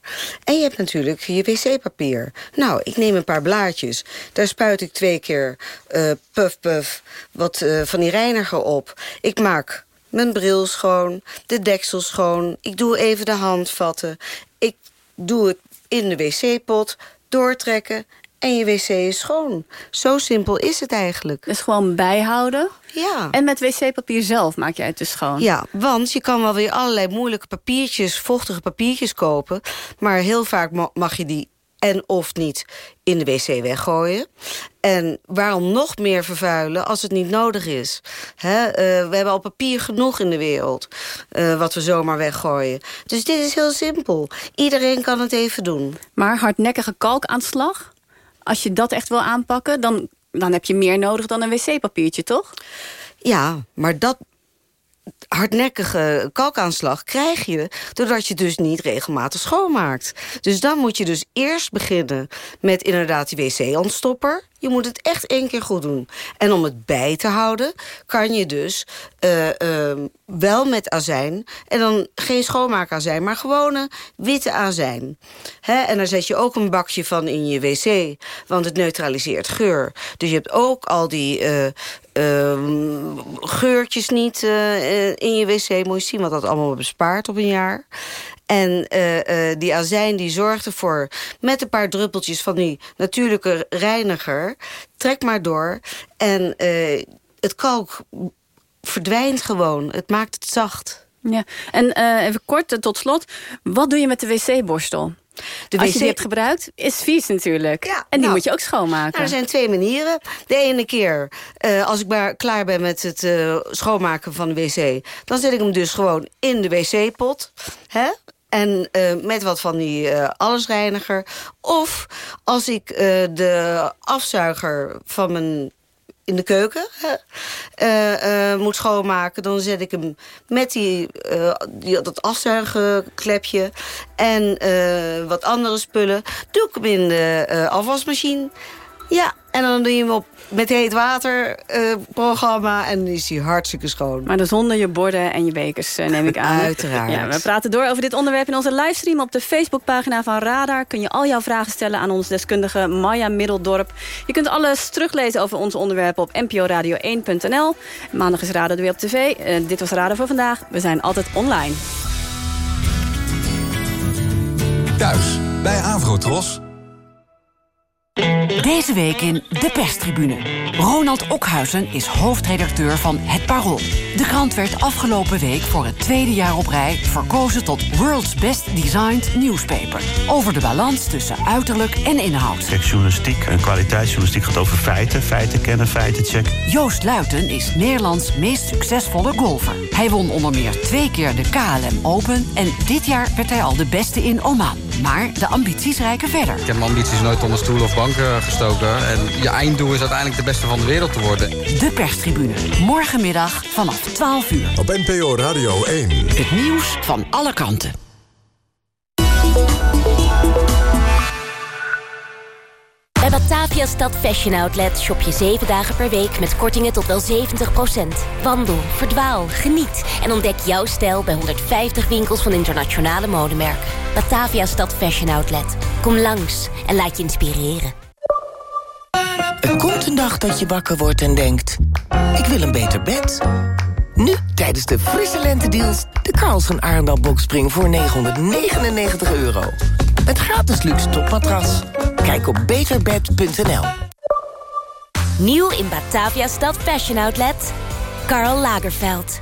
En je hebt natuurlijk je wc-papier. Nou, ik neem een paar blaadjes. Daar spuit ik twee keer eh puff puff wat eh, van die reiniger op. Ik maak mijn bril schoon, de deksel schoon. Ik doe even de handvatten. Ik doe het in de wc-pot, doortrekken en je wc is schoon. Zo simpel is het eigenlijk. Dus gewoon bijhouden. Ja. En met wc-papier zelf maak jij het dus schoon. Ja, want je kan wel weer allerlei moeilijke papiertjes, vochtige papiertjes kopen. Maar heel vaak ma- mag je die en of niet in de wc weggooien. En waarom nog meer vervuilen als het niet nodig is? Eh, we hebben al papier genoeg in de wereld, eh, wat we zomaar weggooien. Dus dit is heel simpel. Iedereen kan het even doen. Maar hardnekkige kalkaanslag, als je dat echt wil aanpakken... dan, dan heb je meer nodig dan een wc-papiertje, toch? Ja, maar dat hardnekkige kalkaanslag krijg je... doordat je dus niet regelmatig schoonmaakt. Dus dan moet je dus eerst beginnen met inderdaad die wc-ontstopper. Je moet het echt één keer goed doen. En om het bij te houden kan je dus eh, ehm, wel met azijn... en dan geen schoonmaakazijn, maar gewone witte azijn. Hè? En daar zet je ook een bakje van in je wc, want het neutraliseert geur. Dus je hebt ook al die... eh, ehm, geurtjes niet eh, eh, in je wc. Moet je zien wat dat allemaal bespaart op een jaar. En eh, die azijn die zorgt ervoor... met een paar druppeltjes van die natuurlijke reiniger... trek maar door. En het kalk verdwijnt gewoon. Het maakt het zacht. Ja. En even kort, tot slot. Wat doe je met de wc-borstel? De Als je die hebt gebruikt, is vies natuurlijk. en die nou, moet je ook schoonmaken. Nou, er zijn twee manieren. De ene keer, eh, als ik maar klaar ben met het eh, schoonmaken van de wc... dan zet ik hem dus gewoon in de wc-pot. Hè? En eh, met wat van die allesreiniger. Of als ik de afzuiger van mijn in de keuken eh, eh, moet schoonmaken... dan zet ik hem met die, eh, dat afzuigenklepje... en wat andere spullen, doe ik hem in de afwasmachine. Ja, en dan doe je hem op met heet water eh, programma... en dan is hij hartstikke schoon. Maar dan zonder je borden en je bekers, eh, neem ik aan. <laughs> Uiteraard. Ja, we praten door over dit onderwerp in onze livestream op de Facebookpagina van Radar. Kun je al jouw vragen stellen aan onze deskundige Maya Middeldorp. Je kunt alles teruglezen over onze onderwerpen op nporadio1.nl. Maandag is Radar weer op tv. Eh, dit was Radar voor vandaag. We zijn altijd online. Thuis bij Avrotros. Deze week in De Perstribune. Ronald Okhuizen is hoofdredacteur van Het Parool. De krant werd afgelopen week voor het tweede jaar op rij... verkozen tot World's Best Designed Newspaper. Over de balans tussen uiterlijk en inhoud. Kijk, journalistiek en kwaliteitsjournalistiek gaat over feiten. Feiten kennen, feiten checken. Joost Luiten is Nederlands meest succesvolle golfer. Hij won onder meer twee keer de KLM Open... en dit jaar werd hij al de beste in Oman. Maar de ambities reiken verder. Ik heb mijn ambities nooit onder stoelen of banken gestoken. En je einddoel is uiteindelijk de beste van de wereld te worden. De perstribune. Morgenmiddag vanaf 12 uur. Op NPO Radio 1. Het nieuws van alle kanten. Bij Batavia Stad Fashion Outlet shop je 7 dagen per week met kortingen tot wel 70%. Wandel, verdwaal, geniet en ontdek jouw stijl bij 150 winkels van internationale modemerken. Batavia Stad Fashion Outlet. Kom langs en laat je inspireren. Er komt een dag dat je wakker wordt en denkt... ik wil een beter bed. Nu tijdens de frisse lentedeals de Carlsen Arendal Boxspring voor 999 euro. Met gratis luxe topmatras. Kijk op beterbed.nl. Nieuw in Batavia Stad Fashion Outlet. Karl Lagerfeld.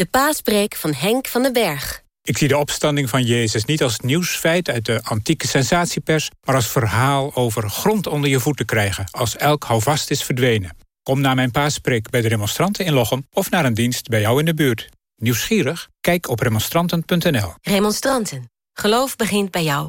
De paaspreek van Henk van den Berg. Ik zie de opstanding van Jezus niet als nieuwsfeit uit de antieke sensatiepers... maar als verhaal over grond onder je voeten krijgen... als elk houvast is verdwenen. Kom naar mijn paaspreek bij de remonstranten in Lochem... of naar een dienst bij jou in de buurt. Nieuwsgierig? Kijk op remonstranten.nl. Remonstranten. Geloof begint bij jou.